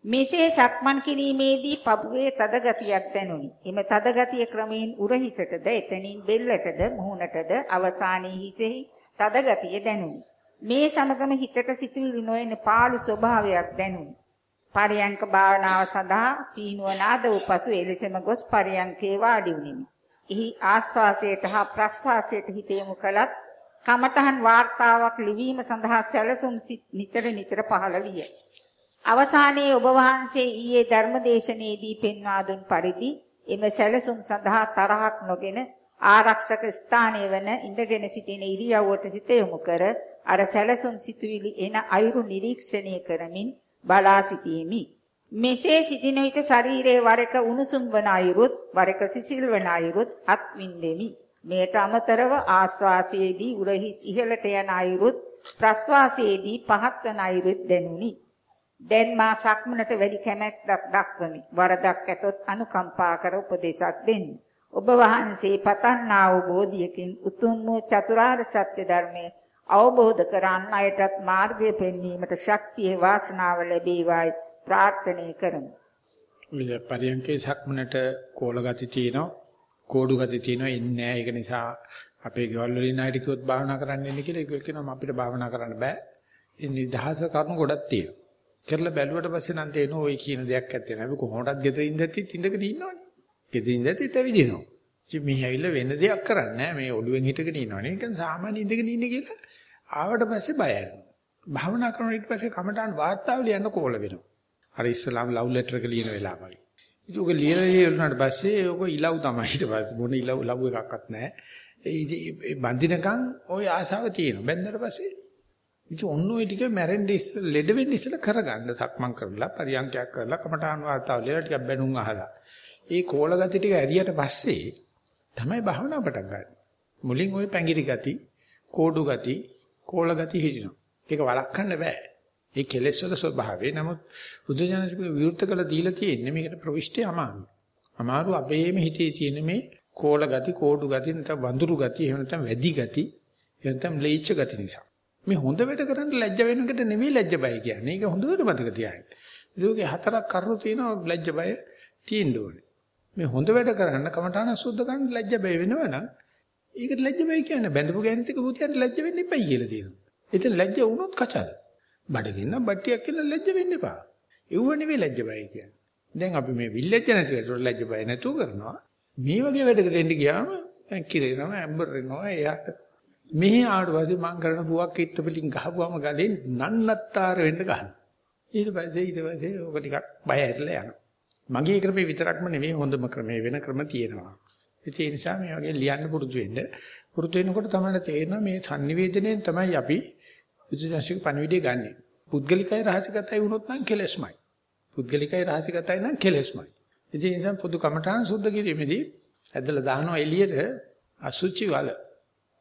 මෙසේ සක්මන් කිරීමේදී පපුවේ තද ගතියක් දැනුනි. එම තද ගතිය ක්‍රමයෙන් උරහිසටද එතනින් බෙල්ලටද මුහුණටද අවසානයේ හිසෙහි තද ගතිය දැනුනි. මේ සමගම හිතට සිතුවිලි නොයන පාළු ස්වභාවයක් දැනුනි. පරියංක භාවනාව සඳහා සීනුව නාද වූ පසු එලෙසම ගොස් පරියංකේ වාඩි වුනිමි. එහි ආස්වාසයට හා ප්‍රස්වාසයට හිත යොමු කළත් කමඨහන් වාර්තාවක් ලිවීම සඳහා සැලසුම් නිතර නිතර පහළ විය. අවසානයේ ඔබ වහන්සේ ඊයේ ධර්මදේශනයේදී පෙන්වා දුන් පරිදි එම සැලසුම් සඳහා තරහක් නොගෙන ආරක්ෂක ස්ථානයේ වන ඉඳගෙන සිටින ඉරියව්වට සිත යොමු කර අර සැලසුම් සිතුවිලි එන අයුරු නිරීක්ෂණය කරමින් බලා සිටීමි. මෙසේ සිටින විට ශරීරයේ වරක උණුසුම් වන අයුරුත් වරක සිසිල් වන අයුරුත් අත්විඳෙමි. මේට අමතරව ආස්වාසයේදී උරහිස් ඉහළට යන අයුරුත් ප්‍රස්වාසයේදී පහත් වන අයුරුත් දැනුනි. දැන් මා සක්මනට වැඩි කැමැත්තක් දක්වමි. වරදක් ඇතොත් අනුකම්පා කර උපදේශක් දෙන්න. ඔබ වහන්සේ පතන්නා වූ බෝධියකින් උතුම් වූ චතුරාර්ය සත්‍ය ධර්මයේ අවබෝධ කරන් අයටත් මාර්ගය පෙන්වීමට ශක්තිය වාසනාව ලැබේවායි ප්‍රාර්ථනා කරමු. මේ පරියන්කේ සක්මනට කෝල ගති තියෙනවා, කෝඩු ගති තියෙනවා ඉන්නේ ඒක නිසා අපේ ගෙවල් වලින් ආයෙත් කිව්වොත් භාවනා කරන්න ඉන්න කියලා ඒක කියනවා අපිට භාවනා කරන්න බෑ. ඒ නිදහස කරුණු ගොඩක් තියෙනවා. කරලා බැලුවට පස්සේ නම් තේරෙනවා ওই කියන දෙයක් ඇත්තේ නෑ. අපි කොහොමදත් ගෙදර ඉඳද්දි ඉඳගෙන ඉන්නවනේ. ගෙදර ඉඳද්දි තැවිදිනවා. ඉතින් මේ ඇවිල්ලා වෙන දෙයක් කරන්නේ නෑ. මේ ඔළුවෙන් හිටගෙන ඉන්නවනේ. ඒක සාමාන්‍ය ඉඳගෙන ඉන්නේ කියලා ආවට පස්සේ බය වෙනවා. භාවනා කරන ඊට පස්සේ කමටහන් වාර්තාව ලියන්න කෝල වෙනවා. අර ඉස්සලාම් ලව් ලෙටර් එක ලියන වෙලාව වගේ. ඉතින් ඔක ලියලා ලියුණාට පස්සේ ඔක ඉලව් තමයි ඊට පස්සේ මොන ඉලව් ලව් එකක්වත් නැහැ. ඒ බඳිනකන් ওই ආසාව තියෙනවා. බැන්දට පස්සේ ඉතින් ඔන්න ඔය ටික මැරෙන්න ඉස්සෙල් ලෙඩ වෙන්න ඉස්සෙල් කරගන්න සක්මන් කරලා පරියන්කයක් කරලා කමටහන් වාර්තාව ලියලා ටිකක් බැනුම් අහලා. ඒ කෝල ගති ටික ඇරියට පස්සේ තමයි භාවනාව පටන් ගන්න. මුලින් ওই පැංගිරි ගති, කෝඩු ගති, කෝල ගති හිටිනවා. ඒක වළක්වන්න බෑ. ඒ කෙලෙස් වල ස්වභාවය. නමුත් බුදුජානක විවෘත කළ දීලා තියෙන්නේ මේකට ප්‍රවිෂ්ටි අමාරු. අමාරු අපේම හිතේ තියෙන මේ කෝල ගති, කෝඩු ගති, නැත්නම් වඳුරු ගති, එහෙම නැත්නම් වැඩි ගති, එහෙම නැත්නම් ලේච්ඡ ගති නිසා. මේ හොඳ වැඩ කරන්න ලැජ්ජ වෙනකට නෙවෙයි ලැජ්ජ බය කියන්නේ. ඒක හොඳට මතක තියාගන්න. ලෝකේ හතරක් කරුණු තියෙනවා ලැජ්ජ බය තියෙන්න ඕනේ. මේ හොඳ වැඩ කරන්න කමඨාන සුද්ධ කරන්න ලැජ්ජ බය වෙනවනම් ඒකට ලැජ්ජ බය කියන්නේ බැඳපු ගෑනිත් එක බුතියන්ට ලැජ්ජ වෙන්න එපයි කියලා තියෙනවා. එතන ලැජ්ජ වුණොත් කචල්. බඩගින්න බට්ටියක් කියලා ලැජ්ජ වෙන්න එපා. ඒව නෙවෙයි ලැජ්ජ බය කියන්නේ. දැන් අපි මේ විල්ලැජ්ජ නැති වෙලට ලැජ්ජ බය නැතුව කරනවා. මේ වගේ වැඩකට එන්න ගියාම කිරේනවා ඇම්බර් වෙනවා එයාට මෙහි ආවට පස්සේ මං කරන පුවක් ඉත්ත පිටින් ගහපුවම ගලෙන් නන්නත්තර වෙන්න ගන්නවා. ඊට පස්සේ ඊට පස්සේ ඕක ටිකක් බය ඇරලා යනවා. මගේ ක්‍රමේ විතරක්ම නෙවෙයි හොඳම ක්‍රමේ වෙන ක්‍රම තියෙනවා. ඒ නිසා මේ වගේ ලියන්න පුරුදු වෙන්න. පුරුදු වෙනකොට තමයි තේරෙනවා මේ sannivedanayen තමයි අපි විද්‍යාශික පණිවිඩය ගන්නෙ. පුද්ගලිකයි රහසිගතයි වුණොත් නම් කෙලෙස්මයි. පුද්ගලිකයි රහසිගතයි නම් කෙලෙස්මයි. ඒ නිසා පොදු කමඨාන සුද්ධ කිරීමේදී ඇදලා දානවා එළියට අසුචි වල.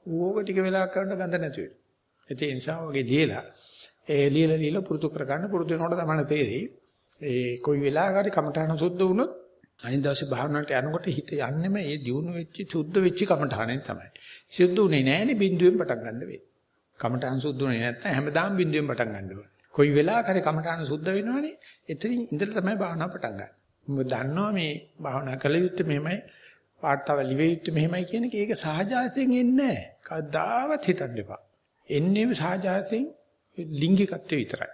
ඕක ටික වෙලා කරන්න ගඳ නැති වෙනවා. ඒ නිසා වගේ ලියලා ඒ ලියලා ලියලා පුරුදු කරගන්න පුරුදු වෙනකොට තමයි තේරෙයි. ඒ කොයි වෙලාවකරි කමඨාන සුද්ධ වුණොත් අනිත් දවසේ භාවනාවට යනකොට හිත යන්නෙම ඒ දියුණු වෙච්ච සුද්ධ වෙච්ච කමඨානෙන් තමයි. සුද්ධ උනේ නැහැනේ බිඳුවෙන් පටන් ගන්න වෙයි. කමඨාන සුද්ධ උනේ නැත්නම් හැමදාම බිඳුවෙන් පටන් ගන්න ඕනේ. කොයි වෙලාවකරි කමඨාන සුද්ධ වෙනවනේ එතනින් ඉඳලා තමයි භාවනාව පටන් ගන්න. මොකද දන්නවා මේ භාවනා කළ යුත්තේ මෙහෙමයි වාර්තාව ලිවිය යුත්තේ මෙහෙමයි කියන එක ඒක සහජාසයෙන් එන්නේ නැහැ. කවදාවත් හිතන්න එපා. එන්නේ සහජාසයෙන් ලිංගිකත්වය විතරයි.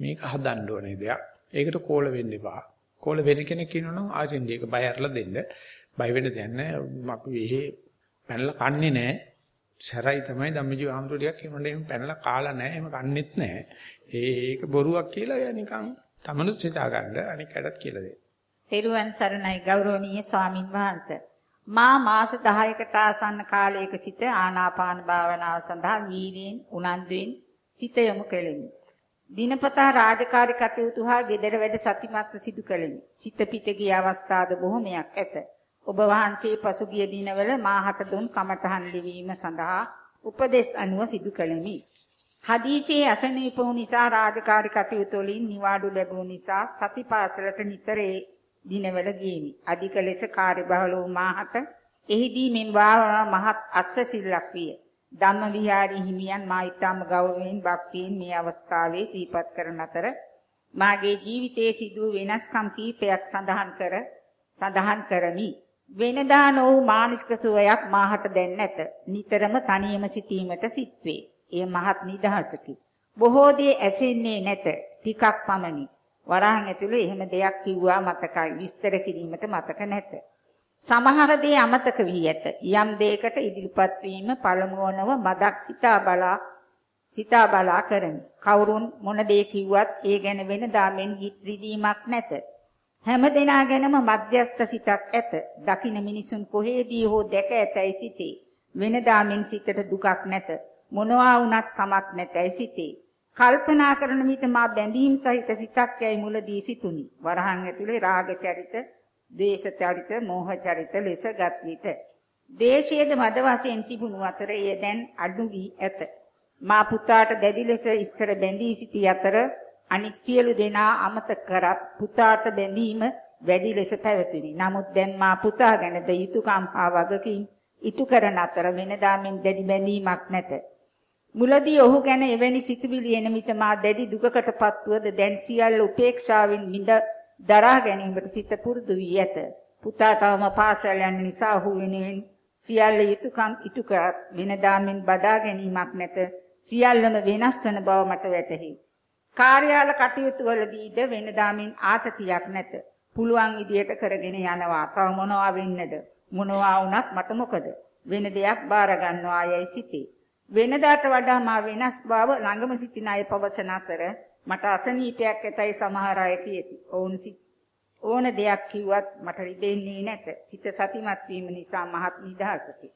මේක හදන්න ඕනේ දෙයක්. ඒකට කෝල වෙන්න එපා. කෝල වෙන කෙනෙක් ඉන්නවනම් ආසෙන්ඩි එක බය අරලා දෙන්න. බය වෙන්න දෙයක් නැහැ. අපි එහෙ පැනලා කන්නේ නැහැ. සැරයි තමයි ධම්මජීව ආමතු ටිකක් එහෙම පැනලා කාලා නැහැ. එහෙම කන්නේත් නැහැ. ඒක බොරුවක් කියලා නිකන් තමනුත් හිතා ගන්න අනිකටත් කියලා දෙන්න. තෙරුවන් සරණයි ගෞරවනීය ස්වාමින් වහන්සේ. මා මාස 10කට ආසන්න කාලයක සිට ආනාපාන භාවනාව සඳහා වීර්යයෙන් උනන්දුවෙන් සිත යොමු කෙලෙමි. දිනපතා රාජකාරී කටයුතු හා ගෙදර වැඩ සතිමත්ව සිදු කළෙමි. සිත පිට ගිය අවස්ථාද බොහොමයක් ඇත. ඔබ වහන්සේ පසුගිය දිනවල මාහට දුන් කමඨහන් ලිවීම සඳහා උපදෙස් අනුව සිදු කළෙමි. හදීසියේ අසනීප වූ නිසා රාජකාරී කටයුතු වලින් නිවාඩු ලැබුණු නිසා සතිපාසලට නිතර දිනවල ගියමි. අධික ලෙස කාර්යබහුල වූ මාහට එහිදී මෙන් වාවන මහත් අස්වැසිල්ලක් විය. ධම්ම විහාරී හිමියන් මා ඊටම ගෞරවයෙන් භක්තියෙන් මේ අවස්ථාවේ සිහිපත් කරන අතර මාගේ ජීවිතයේ සිදු වෙනස්කම් කීපයක් සඳහන් කර සඳහන් කරමි. වෙනදා නොවු මානසික සුවයක් මාහට දැන් නැත. නිතරම තනියම සිටීමට සිත්වේ. එය මහත් නිදහසකි. බොහෝ දේ ඇසෙන්නේ නැත. ටිකක් පමණි. වරහන් ඇතුලේ එහෙම දෙයක් කිව්වා මතකයි. විස්තර කිරීමට මතක නැත. සමහර දේ අමතක වී ඇත. යම් දෙයකට ඉදිරිපත් වීම පළමුවනව මදක් සිතා බලා සිතා බලා කරමි. කවුරුන් මොන දේ කිව්වත් ඒ ගැන වෙනදාමෙන් හිත රිදීමක් නැත. හැම දෙනා ගැනම මධ්‍යස්ත සිතක් ඇත. දකින මිනිසුන් කොහේදී හෝ දැක ඇතැයි සිතේ. වෙනදාමෙන් සිතට දුකක් නැත. මොනවා වුණත් කමක් නැතයි සිතේ. කල්පනා කරන විට මා බැඳීම් සහිත සිතක් යයි මුලදී සිතුනි. වරහන් ඇතුලේ රාග චරිත ද්වේෂ චරිත, මෝහ චරිත ලෙසගත් විට දේශයේද මද වශයෙන් තිබුණු අතර එය දැන් අඩු වී ඇත. මා පුතාට දැඩි ලෙස ඉස්සර බැඳී සිටි අතර අනිත් සියලු දෙනා අමතක කරත් පුතාට බැඳීම වැඩි ලෙස පැවතුනි. නමුත් දැන් මා පුතා ගැනද යුතුයකම් හා වගකීම් ඉටු කරන අතර වෙනදා මෙන් දැඩි බැඳීමක් නැත. මුලදී ඔහු ගැන එවැනි සිතුවිලි එන විට මා දැඩි දුකකටපත් වුවද දැන් සියල්ල උපේක්ෂාවෙන් මිද දරා ගැනීමට සිත පුරුදු වී ඇත. පුතා තවම පාසල් යන නිසා ඔහු වෙනුවෙන් සියල්ල යුතුයකම් ඉටු කරත් වෙනදාමින් බදා ගැනීමක් නැත. සියල්ලම වෙනස් වන බව මට වැටහි. කාර්යාල කටයුතු වලදීද වෙනදාමින් ආතතියක් නැත. පුළුවන් විදියට කරගෙන යනවා. තව මොනවා වෙන්නද? මොනවා වුණත් මට මොකද? වෙන දෙයක් බාර ගන්නවා යයි සිටේ. වෙනදාට වඩා මා වෙනස් බව ළඟම සිටින අය පවසන අතර මට අසනීපයක් ඇතයි සමහර අය කියති. ඔවුන් ඕන දෙයක් කිව්වත් මට රිදෙන්නේ නැත. සිත සතිමත් වීම නිසා මහත් නිදහසකි.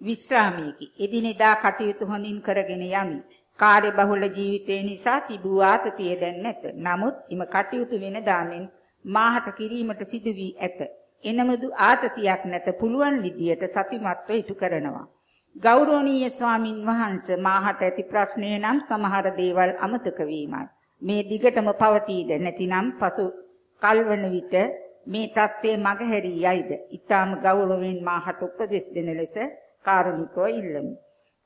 විශ්‍රාමයේකි. එදිනෙදා කටයුතු හොඳින් කරගෙන යමි. කාර්යබහුල ජීවිතය නිසා තිබූ ආතතිය දැන් නැත. නමුත් එම කටයුතු වෙනදාමෙන් මාහට කිරීමට සිදු වී ඇත. එනමුදු ආතතියක් නැත පුළුවන් විදියට සතිමත්ව ඉටු කරනවා. ගෞරවනීය ස්වාමින් වහන්සේ මාහට ඇති ප්‍රශ්නය නම් සමහර දේවල් අමතක වීමයි. මේ දිගටම පවතීද නැතිනම් පසු කල්වන විට මේ தත්ත්වයේ මගහැරී යයිද? ඊටාම ගෞරවයෙන් මාහට උපදෙස් දෙන ලෙස කාරුණිකව ඉල්ලමි.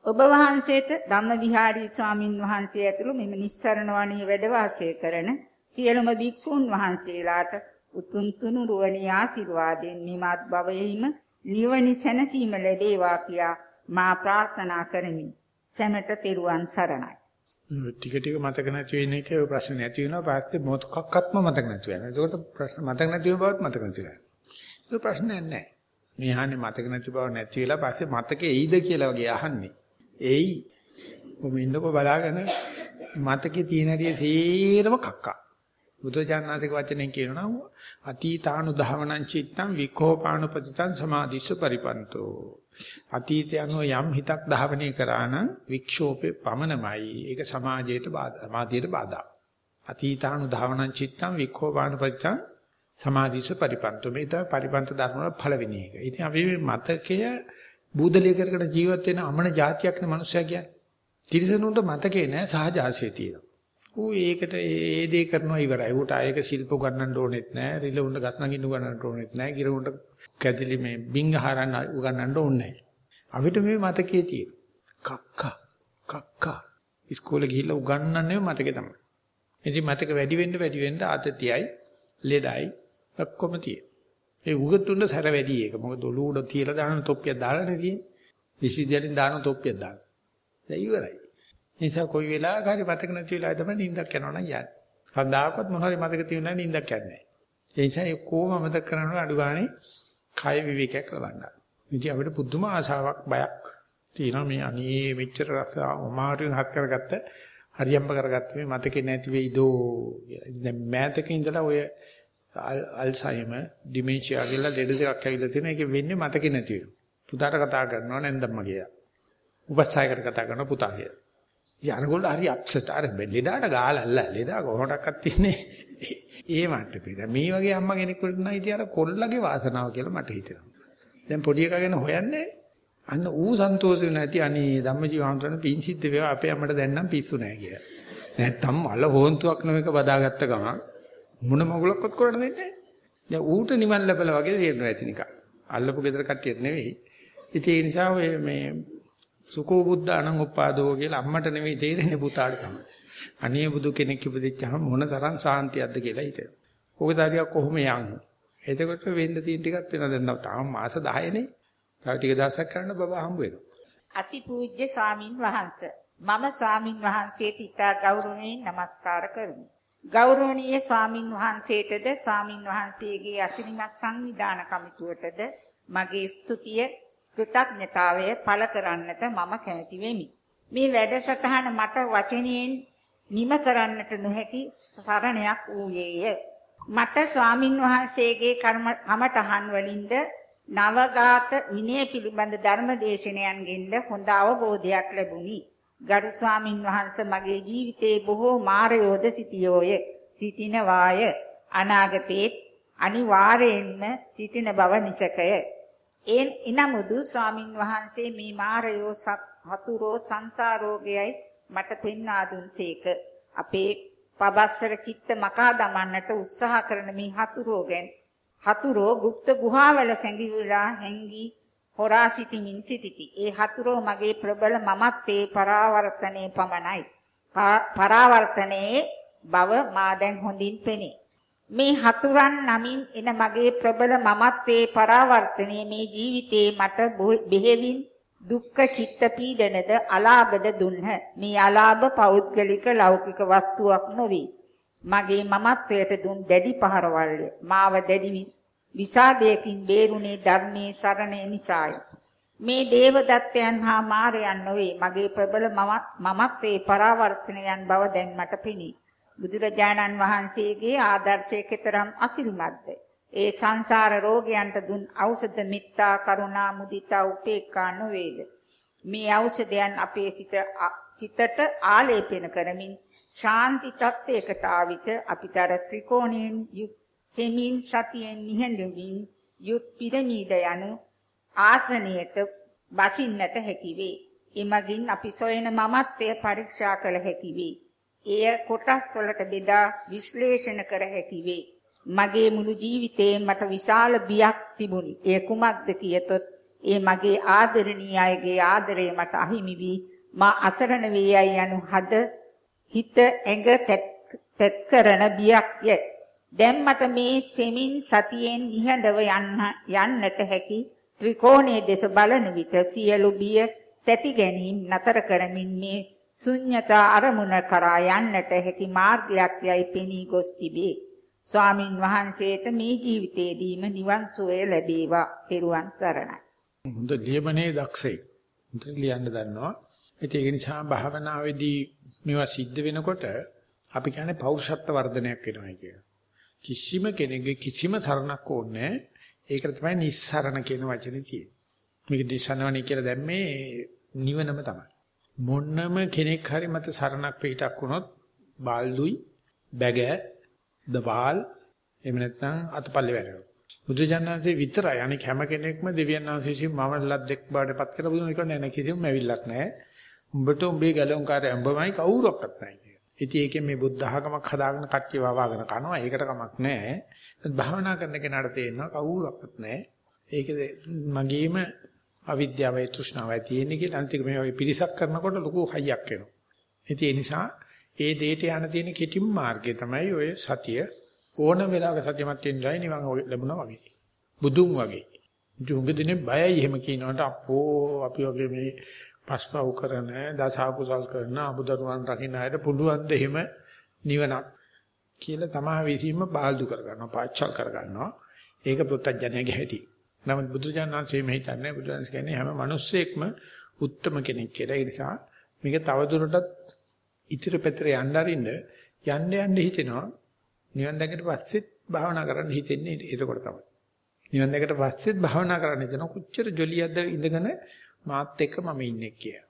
ඔබ වහන්සේට ධම්මවිහාරී ස්වාමින් වහන්සේ ඇතුළු මෙම නිස්සරණ වණී වැඩ වාසය කරන සියලුම භික්ෂූන් වහන්සේලාට උතුම් තුනුරුවනි ආශිර්වාදයෙන් නිමත් භවයෙහිම නිවනි සැනසීම ලැබේවා කියා මා ප්‍රාර්ථනා කරමි. සැමට තෙරුවන් සරණයි. ටික ටික මතක නැති වෙන එක ඔය ප්‍රශ්න නැති වෙනවා පස්සේ මොකක්වත්ම මතක නැති වෙනවා. ඒකට ප්‍රශ්න මතක නැති වෙන බවත් මතක නැති වෙනවා. ඒක ප්‍රශ්නයක් නැහැ. මේ අහන්නේ මතක නැති බව නැති වෙලා පස්සේ මතකේ එයිද කියලා වගේ අහන්නේ. එයි. කොහොම ඉන්නකෝ බලාගෙන මතකේ තියෙන හැටි සේරම කක්කා. බුදුජානනාතික වචනෙන් කියනවා අතීතානු දහවනං චිත්තං විකෝපානුපතිතං සමාධිස්ස පරිපන්තෝ අතීතය අනුව යම් හිතක් ධාවනය කරා නම් වික්ෂෝපේ පමනමයි. ඒක සමාජයට බාධා, සමාධියට බාධා. අතීතානු ධාවනං චිත්තං වික්ඛෝපානුපච්චං සමාධිස පරිපන්තෝ. මේ තමයි පරිපන්ත ධර්ම වල පළවෙනි එක. ඉතින් අපි මතකය බූදලිය කරගෙන ජීවත් වෙන අමන જાතියක් නේ මනුස්සයා කියන්නේ. තිරිසනුන්ට මතකේ නෑ සහජාසිය තියෙනවා. ඌ ඒකට ඒ දේ කරනවා ඉවරයි. ඌට ආයක ශිල්ප ගන්නන්න ඕනෙත් නෑ. රිලවුන්ට ගස් නගින්න ගන්නන්න ඕනෙත් නෑ. ගිරවුන්ට කැදිලි මේ බින්ගහරන්න උගන්නන්න ඕනේ අපිට මේ මතකයේ තියෙන කක්කා කක්කා ඉස්කෝලේ ගිහිල්ලා උගන්නන්නේ මතකේ තමයි. ඉතින් මතක වැඩි වෙන්න වැඩි වෙන්න ආතතියයි ලෙඩයි ඔක්කොම තියෙන. ඒ උගතුන්න සැර වැඩි ඒක. මොකද ඔලුව උඩ තියලා දාන තොප්පියක් දාලානේ තියෙන්නේ. විශ්වවිද්‍යාලෙන් දාන තොප්පියක් දාන. දැන් ඉවරයි. නිසා කොයි වෙලාවක හරි මතක නැති වෙලාවයි තමයි නිින්දක් යනවා නම් යන්නේ. කවදාකවත් මොනවාරි මතක තියෙනවා නිින්දක් යන්නේ නැහැ. ඒ නිසා ඒ කොහොම මතක කරනවා අඩු ගානේ කය විවේකයක් ලබන්න. ඉතින් අපිට පුදුම ආශාවක් බයක් තියෙනවා මේ අනේ මෙච්චර රස අමාරුවෙන් හත් කරගත්ත හරියම්බ කරගත්ත මේ මතකේ නැති වෙයිදෝ කියලා. දැන් මෑතක ඉඳලා ඔය අල්සයිමර් ඩිමෙන්ෂියා කියලා ලෙඩ දෙකක් ඇවිල්ලා තියෙනවා. ඒකෙ වෙන්නේ මතකේ නැති වෙනවා. පුතාට කතා කරනවා නැන්දම්ම කියලා. උපස්ථායකට කතා කරනවා පුතා කියලා. ඉතින් අරගොල්ලෝ හරි අප්සෙට්. අර ලෙඩාට ගාලල්ලා. ලෙඩා කොහොමඩක්වත් තින්නේ ඒ මට්ටමේ. දැන් මේ වගේ අම්මා කෙනෙකුට නම් ඉතින් අර කොල්ලගේ වාසනාව කියලා මට හිතෙනවා. දැන් පොඩි එකා ගැන හොයන්නේ අන්න ඌ සන්තෝෂ වෙන ඇති අනේ ධම්මජීව හඳුනන පිං සිද්ධ වේවා අපේ අම්මට දැන් නම් පිස්සු නැහැ කියලා. නැත්තම් මල හොන්තුවක් නොමක බදාගත්ත ගමන් මොන මගුලක්වත් කරන්න දෙන්නේ නැහැ. දැන් ඌට නිවන් ලැබලා වගේ තේරෙනවා ඇති නිකන්. අල්ලපු ගෙදර කට්ටියත් නෙවෙයි. ඉතින් ඒ නිසා ඔය මේ සුකෝ බුද්ධාණං උපාදෝ කියලා අම්මට නෙවෙයි තේරෙන්නේ පුතාට තමයි. අනේ බුදු කෙනෙක් ඉපදිච්චාම මොන තරම් සාන්තියක්ද කියලා හිතෙනවා. ඔක තාරියක් කොහොම යන්. එතකොට වෙන්න තියෙන ටිකක් වෙනවා දැන් තාම මාස 10නේ. තව ටික දවසක් කරන්න බබා හම්බ වෙනවා. අතිපූජ්‍ය ස්වාමින් වහන්සේ මම ස්වාමින් වහන්සේට ඉතා ගෞරවයෙන් নমස්කාර කරමි. ගෞරවනීය ස්වාමින් වහන්සේටද ස්වාමින් වහන්සේගේ අසිරිමත් සංවිධාන කමිටුවටද මගේ ස්තුතිය කෘතඥතාවය පළ කරන්නට මම කැමැති වෙමි. මේ වැඩසටහන මට වචනයෙන් නිම කරන්නට නොහැකි සරණයක් වූයේය. මට ස්වාමින් වහන්සේගේ කමඨහන් වලින්ද නවගාත විනය පිළිබඳ ධර්මදේශනයන්ගෙන්ද හොඳ අවබෝධයක් ලැබුණි. ගරු ස්වාමින් වහන්සේ මගේ ජීවිතයේ බොහෝ මාරයෝද සිටියෝය. සිටින වාය අනාගතේත් අනිවාර්යයෙන්ම සිටින බව නිසකය. එන් ඉනමුදු ස්වාමින් වහන්සේ මේ මාරයෝ සත් හතුරෝ සංසාරෝගයයි මට පෙන්වා දුන්සේක. අපේ පබස්සර චිත්ත මකා දමන්නට උත්සාහ කරන මේ හතුරෝ ගැන හතුරෝ গুপ্ত ගුහාවල සැඟවිලා හැංගී හොරා සිටිමින් සිටිති. ඒ හතුරෝ මගේ ප්‍රබල මමත්වේ පරාවර්තනයේ පමණයි. පරාවර්තනයේ බව මා දැන් හොඳින් පෙනේ. මේ හතුරන් නමින් එන මගේ ප්‍රබල මමත්වේ පරාවර්තනයේ මේ ජීවිතේ මට බෙහෙවින් දුක්ඛ චිත්ත පීඩනද අලාභද දුන්හ. මේ අලාභ පෞද්ගලික ලෞකික වස්තුවක් නොවේ. මගේ මමත්වයට දුන් දැඩි පහරවල්ය. මාව දැඩි විසාදයකින් බේරුණේ ධර්මයේ සරණ නිසාය. මේ දේවදත්තයන් හා මාරයන් නොවේ. මගේ ප්‍රබල මමත්වේ පරාවර්තනයන් බව දැන් මට පෙනේ. බුදුරජාණන් වහන්සේගේ ආදර්ශයේ කතරම් අසිරිමත්ද ඒ සංසාර රෝගයන්ට දුන් ඖෂධ මිත්තා කරුණා මුදිතා උපේක්ඛා නොවේද මේ ඖෂධයන් අපේ සිත සිතට ආලේපන කරමින් ශාන්ති තත්ත්වයකට ආවිත අපිට අර ත්‍රිකෝණයෙන් යුත් සෙමින් සතියෙන් නිහඬමින් යුත් පිරමීඩ යනු ආසනයට බසින්නට හැකි වේ. එමගින් අපි සොයන මමත්වය පරීක්ෂා කළ හැකි වේ. එය කොටස් වලට බෙදා විශ්ලේෂණ කර හැකි වේ. මගේ මුළු ජීවිතේ මට විශාල බියක් තිබුණි. එය කුමක්ද කියතොත් ඒ මගේ ආදරණීය අයගේ ආදරය මට අහිමි වී මා අසරණ වේ යයි යනු හද හිත ඇඟ තෙත් කරන බියක් ය. දැන් මට මේ සෙමින් සතියෙන් නිහඬව යන්න යන්නට හැකි ත්‍රිකෝණයේ දෙස බලන විට සියලු බිය තැති ගැනීම නතර කරමින් මේ ශුන්්‍යතා අරමුණ කරා යන්නට හැකි මාර්ගයක් යයි පෙනී ගොස් තිබේ. ස්වාමින් වහන්සේට මේ ජීවිතයේදීම නිවන් සුවය ලැබේවා. ත්වන් සරණයි. හොඳ ලියමනේ දක්ෂයි. හොඳ ලියන්න දන්නවා. ඒක නිසා භාවනාවේදී මේවා සිද්ධ වෙනකොට අපි කියන්නේ පෞරුෂත්ව වර්ධනයක් වෙනවා කියලා. කිසිම කෙනෙකුගේ කිසිම සරණක් ඕනේ ඒකට තමයි නිස්සරණ කියන වචනේ තියෙන්නේ. මේක දිශනවණි කියලා දැම්මේ නිවනම තමයි. මොන්නම කෙනෙක් හරි මත සරණක් පිටක් වුණොත් බාල්දුයි බැග දවාල් එහෙම නැත්නම් අතපල්ලේ වැටෙනවා. බුදුජානනාංශේ විතරයි අනික හැම කෙනෙක්ම දෙවියන් වහන්සේසින් මම ලද්දෙක් බාටපත් කරලා බුදුන් කියන්නේ නැහැ කිසිම මැවිල්ලක් නැහැ. උඹට උඹේ ගලොන් කාර්ය උඹමයි කවුරක්වත් නැහැ කියලා. ඉතින් ඒකෙන් මේ බුද්ධ ආගමක් හදාගෙන කට්ටිය වවාගෙන කනවා. ඒකට කමක් නැහැ. භාවනා කරන කෙනාට තේරෙනවා කවුරක්වත් නැහැ. ඒකද මගේම අවිද්‍යාවයි තෘෂ්ණාවයි තියෙන්නේ කියලා අන්තික මේ වගේ පිරිසක් කරනකොට ලොකු හයියක් එනවා. ඉතින් ඒ නිසා ඒ දෙයට යන තියෙන කෙටිම මාර්ගය තමයි ඔය සතිය ඕන වෙලාවක සතියමත් වෙන්නයි නිවන් ලැබුණා වගේ. බුදුන් වගේ. ජුංග දිනේ බයයි එහෙම කියනකොට අපෝ අපි වගේ මේ පස්පව් කරන දසාකුසල් කරන අමුදරුවන් රකින්න අයට පුළුවන් ද එහෙම නිවනක් කියලා තමා විසින්ම බාල්දු කරගන්නවා පාච්චල් කරගන්නවා. ඒක පුත්තජනයාගේ හැටි. නමුත් බුදුජානනාංශයේ මෙහි තන්නේ බුදුන්ස් කියන්නේ හැම මිනිස්සෙක්ම උත්තරම කෙනෙක් කියලා. ඒ නිසා මේක තවදුරටත් ඉතිරි පැතර යන්න අරින්න යන්න යන්න හිතෙනවා නිවන් දැකට පස්සෙත් භාවනා කරන්න හිතෙන්නේ එතකොට තමයි. නිවන් දැකට පස්සෙත් භාවනා කරන්න හිතන කොච්චර ජොලියක්ද ඉඳගෙන මාත් එක්ක මම ඉන්නේ කියලා.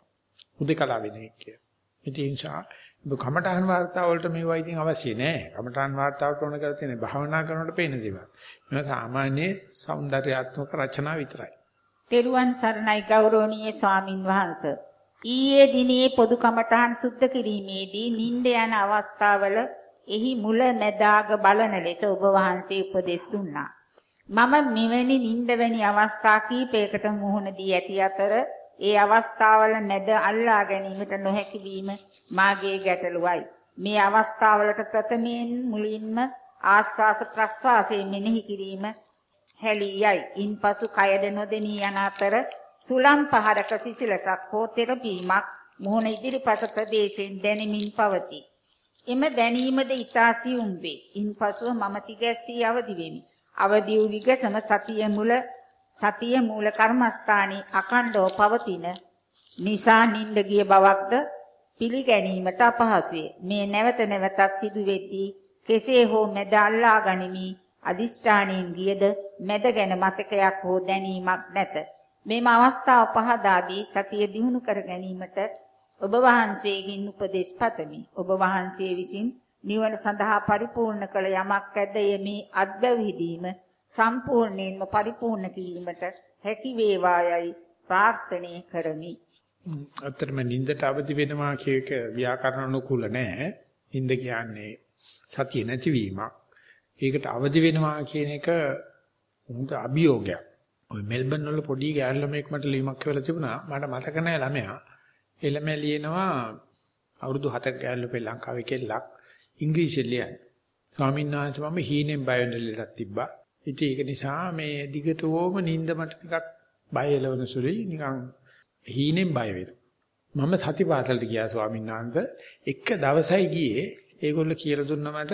උදේකලා වෙන්නේ කියලා. ඒ නිසා කමඨාන් වාර්තා වලට මේවා ඉතින් අවශ්‍ය නැහැ. කමඨාන් වාර්තාවට ඕන කරලා තියෙන භාවනා කරනකොට පේන දේවල්. මේවා සාමාන්‍ය సౌందర్యාත්මක රචනා විතරයි. තෙරුවන් සරණයි ගෞරවනීය ස්වාමින් වහන්සේ ඊයේ දිනේ පොදු කමඨාන් සුද්ධ කිරීමේදී නිින්ද යන අවස්ථාවල එහි මුල මැදාග බලන ලෙස ඔබ වහන්සේ උපදෙස් දුන්නා. මම මෙවැනි නිින්ද වැනි අවස්ථා කීපයකට මුහුණ දී ඇති අතර ඒ අවස්ථාවල මැද අල්ලා ගැනීමට නොහැකි වීම මාගේ ගැටලුවයි. මේ අවස්ථාවලට ප්‍රථමයෙන් මුලින්ම ආස්වාස ප්‍රස්වාසයේ මෙනෙහි කිරීම හැලියයි. ඉන්පසු කයද නොදෙනී යන අතර සුලම් පහරක සිසිලසක් හෝ තෙරපීමක් මොහොන ඉදිරිපස ප්‍රදේශයෙන් දැනෙමින් පවතී. එම දැනීමද ඊතා සියුම් වේ. ඉන්පසුව මම තිගැස්සී අවදි වෙමි. අවදි වූ විගසම සතිය මුල සතිය මූල කර්මස්ථානයේ අකණ්ඩව පවතින නිසා නිින්ද ගිය බවක්ද පිළිගැනීමට අපහසුය. මේ නැවත නැවතත් සිදු වෙද්දී කෙසේ හෝ මැද අල්ලා ගනිමි අදිෂ්ඨාණයෙන් ගියද මැද ගැන මතකයක් හෝ දැනීමක් නැත. මේම අවස්ථාව පහදා දී සතිය දිනු කර ගැනීමට ඔබ වහන්සේගෙන් උපදෙස් පතමි. ඔබ වහන්සේ විසින් නිවන සඳහා පරිපූර්ණ කළ යමක් ඇද්ද යමේ අත්බැවිදීම සම්පූර්ණයෙන්ම පරිපූර්ණ කිරීමට හැකි වේවායයි ප්‍රාර්ථනා කරමි. අතරම නින්දට අවදි වෙනවා කියක ව්‍යාකරණ අනුකූල නැහැ. නින්ද කියන්නේ සතිය නැතිවීමක්. ඒකට අවදි වෙනවා කියන එක උන්ට අභියෝගයක්. ඔය මෙල්බන් වල පොඩි ගෑනු ළමෙක් මට ලියුමක් කියලා තිබුණා. මට මතක නැහැ ළමයා. ඒ ළමයා ලියනවා අවුරුදු 7ක ගෑනු ළමෙක් ලංකාවේ කෙල්ලක් ඉංග්‍රීසියෙන් ලියන්නේ. ස්වාමීන් වහන්සේ මම හීනෙන් බය වෙන්න ලෙඩක් තිබ්බා. ඉතින් ඒක නිසා මේ දිගටම නිින්ද මට ටිකක් බය එලවන සුළුයි නිකන් හීනෙන් බය වෙනවා. මම සතිපාසලට ගියා ස්වාමීන් වහන්සේ එක දවසයි ගියේ ඒගොල්ලෝ කියලා දුන්නා මට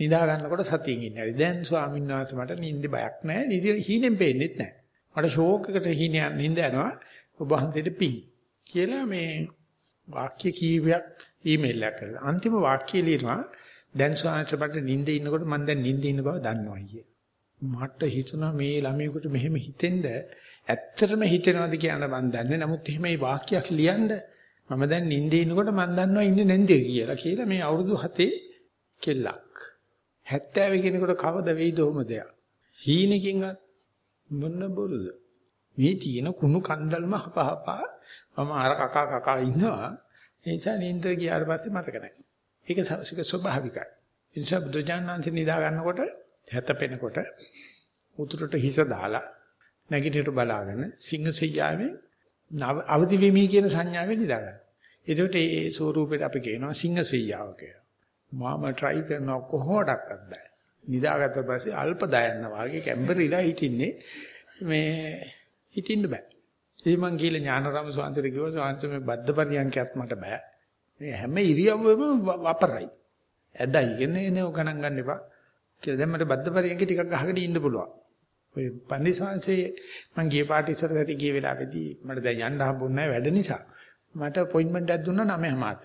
නිදා ගන්නකොට සතියින් ඉන්න හැටි. දැන් ස්වාමීන් වහන්සේ මට නිින්ද බයක් නැහැ. නිදි හීනෙන් පේන්නෙත් නැහැ. මට ෂෝක් එකට හීන නිින්ද යනවා. ඔබ වහන්සේට පිං කියලා මේ වාක්‍ය කීපයක් ඊමේල් එකක් කරලා. අන්තිම වාක්‍යය ලියනවා දැන් ස්වාමීන් වහන්සේ මට නිින්ද ඉන්නකොට මම දැන් නිින්ද ඉන්න බව දන්නවා අයියේ. මට හිතුණා මේ ළමයෙකුට මෙහෙම හිතෙන්න ඇත්තටම හිතෙනවද කියන මන් දන්නේ. නමුත් එහෙම මේ වාක්‍යයක් ලියන්න මම දැන් නිින්දේ ඉන්නකොට මන් දන්නවා ඉන්නේ නැන්ද කියලා. කියලා මේ අවුරුදු 7 කෙල්ලක්. 70 කෙනෙකුට කවද වෙයිද ඔහොම දෙයක්. හීනකින්වත් මොන බොරුද? මේ තියෙන කුණු කන්දල්ම හපහපා මම අර කකා කකා ඉන්නවා. ඒ නිසා නිින්ද ගියාට පස්සේ මතක නැහැ. ඒක ඒක ස්වභාවිකයි. ඒ නිසා බුදුජානනාංශ නිදා ගන්නකොට හැතපෙනකොට උතුරට හිස දාලා නැගිටිට බලාගෙන සිංහසෙයියාවේ අවදි වෙමි කියන සංඥාවෙන් නිදා ගන්න. එතකොට ඒ ස්වරූපෙට අපි කියනවා සිංහසෙයියාව කියලා. මම try කරන කොහොඩක්වත් බෑ. නිදාගත්ත පස්සේ අල්ප දයන්න වාගේ කැම්බරිලා හිටින්නේ මේ හිටින්න බෑ. ඉතින් මං කියලා ඥානරම ස්වාමීන් කිව්වා ස්වාමීන් මේ බද්ද පරියන්කයක් මට බෑ. මේ හැම ඉරියව්වෙම වපරයි. ඇදයි කියන්නේ නේ ගණන් ගන්න එපා. කියලා දැන් මට බද්ද පරියන්ක ටිකක් ගහගෙන ඉන්න පුළුවන්. ඔය පන්දිසාංශේ මං ගිය පාට ඉස්සර සැරේ ගිය වෙලාවේදී මට දැන් යන්න හම්බුන්නේ නැහැ වැඩ නිසා. මට අපොයින්ට්මන්ට් එකක් දුන්නා 9:00ට.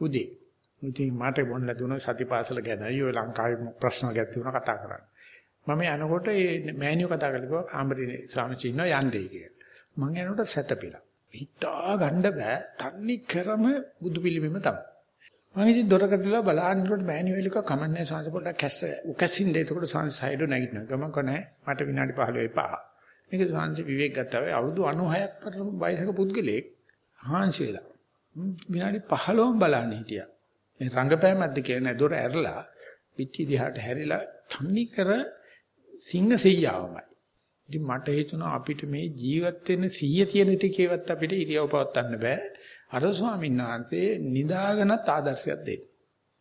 උදේ. ඉතින් මට බොන්න දුන සතිපාසල ගැන අයියෝ ලංකාවේ ප්‍රශ්න ගැත් තිබුණා කතා කරන්න. මම යනකොට මේ මෑනියෝ කතා කරලා කාමරේ ස්වාමීන් ඉන්නවා යන්නේ කියලා. මං යනකොට සැතපිලා. හිතා ගන්න බෑ තන්නේ කරම බුදු පිළිමෙම තමයි. මම ඉතින් දොරකටලා බලන්නකොට මෑනියෝ එක කමන්නේ සංස පොඩ්ඩක් කැස්ස උකසින්ද එතකොට සංස සයිඩ් නැගිටිනවා. ගමන් කොනේ මට විනාඩි 15 එපා. මේක සංස විවේක ගත්තා වෙයි අවුරුදු 96ක් වයසක පුද්ගලෙක් හාන්සි වෙලා. විනාඩි 15ම බලන්නේ හිටියා. මේ රංගපෑමක්ද කියලා නෑ දොර ඇරලා පිටි දිහාට හැරිලා තන්නේ කර සිංහ සෙයියාවමයි. ඉතින් මට හිතුණා අපිට මේ ජීවත් වෙන සිහිය තියෙන ටිකේවත් අපිට ඉරියව් පවත්වන්න බෑ. අර ස්වාමීන් වහන්සේ නිදාගෙනත් ආදර්ශයක් දෙන්න.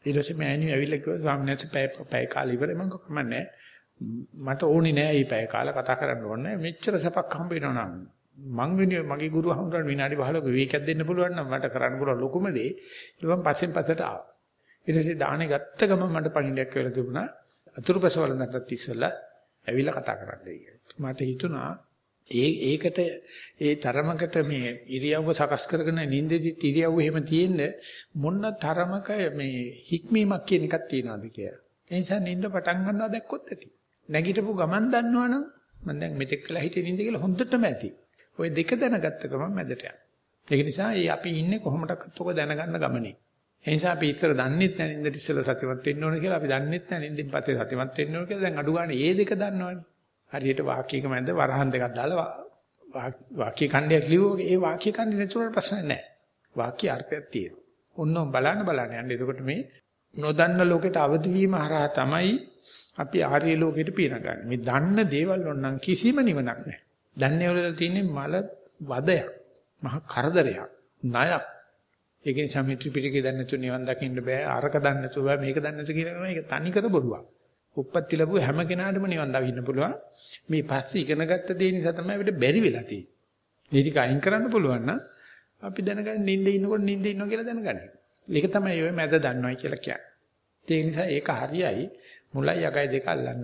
ඊට පස්සේ මෑණියෝ ඇවිල්ලා කිව්වා ස්වාමීන් වහන්සේ පැය පැය කාලේ ඉවරයි මම කමන්නේ. මට ඕනි නෑ මේ පැය කාල කතා කරන්න ඕනේ. මෙච්චර සපක් හම්බ වෙනවා නම් මං විනි මගේ ගුරු හමුදුරන් විනාඩි 15ක විවේකයක් දෙන්න පුළුවන් නම් මට කරන්න පුළුවන් ලොකුම දේ ඊට පස්සේ පස්සෙන් පස්සට ආවා. ඊට පස්සේ දාහනේ ගත්ත ගමන් මට පණිඩයක් වෙලා තිබුණා. අතුරුපස වළඳන්නත් ඉස්සෙල්ලා ඇවිල්ලා කතා කරන්නයි කියලා. මට හිතුණා ඒ ඒකට ඒ තරමකට මේ ඉරියව්ව සකස් කරගෙන නිින්දෙදි ඉරියව්ව එහෙම තියෙන්න මොන තරමක මේ හික්මීමක් කියන එකක් තියනවාද කියලා. ඒ නිසා නිින්ද පටන් ගන්නවා දැක්කොත් ඇති. නැගිටපු ගමන් දන්නවනම් මම දැන් මෙතෙක් කළා හිටියේ නිින්ද කියලා හොඳටම ඇති. ওই දෙක දැනගත්ත ගමන් මැදට යනවා. ඒක නිසා ඒ අපි ඉන්නේ කොහොමඩක්වත් ඔක දැනගන්න ගමනේ. ඒ නිසා අපි ඉතර දන්නෙත් නැහැ නින්දට ඉස්සෙල්ලා සතිමත් වෙන්න ඕන කියලා අපි දන්නෙත් නැහැ නින්දින් පස්සේ සතිමත් වෙන්න ඕන කියලා දැන් අඩු ගන්න ඒ දෙක දන්නවනේ. හරියට වාක්‍යයක මැද වරහන් දෙකක් දාලා වාක්‍ය ඛණ්ඩයක් ලියුවෝ ඒ වාක්‍ය ඛණ්ඩේ නැතුවට ප්‍රශ්න නැහැ. වාක්‍ය අර්ථයක් තියෙනවා. ඔන්නෝ බලන්න බලන්න යන්න. එතකොට මේ නොදන්න ලෝකෙට අවදි වීම හරහා තමයි අපි ආර්ය ලෝකෙට පිරගන්නේ. මේ දන්න දේවල් ඕනනම් කිසිම නිවනක් නැහැ. දන්නේ වල තියෙන්නේ මල වදයක්. මහ කරදරයක්. ණයක්. ඒක නිසා මේ ත්‍රිපිටකය දන්නේ නැතුව නිවන් දකින්න බෑ. අරක දන්නේ නැතුව බෑ. මේක දන්නේ නැතුව කියනවා මේක තනිකර බොරුවක්. උප්පත්ති ලැබුව හැම කෙනාටම නිවන් දකින්න පුළුවන්. මේ පස්සේ ඉගෙන ගත්ත දේ නිසා තමයි අපිට බැරි වෙලා තියෙන්නේ. මේ ටික අයින් කරන්න පුළුවන් නම් අපි දැනගන්න නිින්දේ ඉන්නකොට නිින්දේ ඉන්නවා කියලා දැනගන්න. ඒක තමයි ඔය මැද දන්නවයි කියලා කියන්නේ. ඒ නිසා ඒක හරියයි මුලයි යකයි දෙක අල්ලන්න.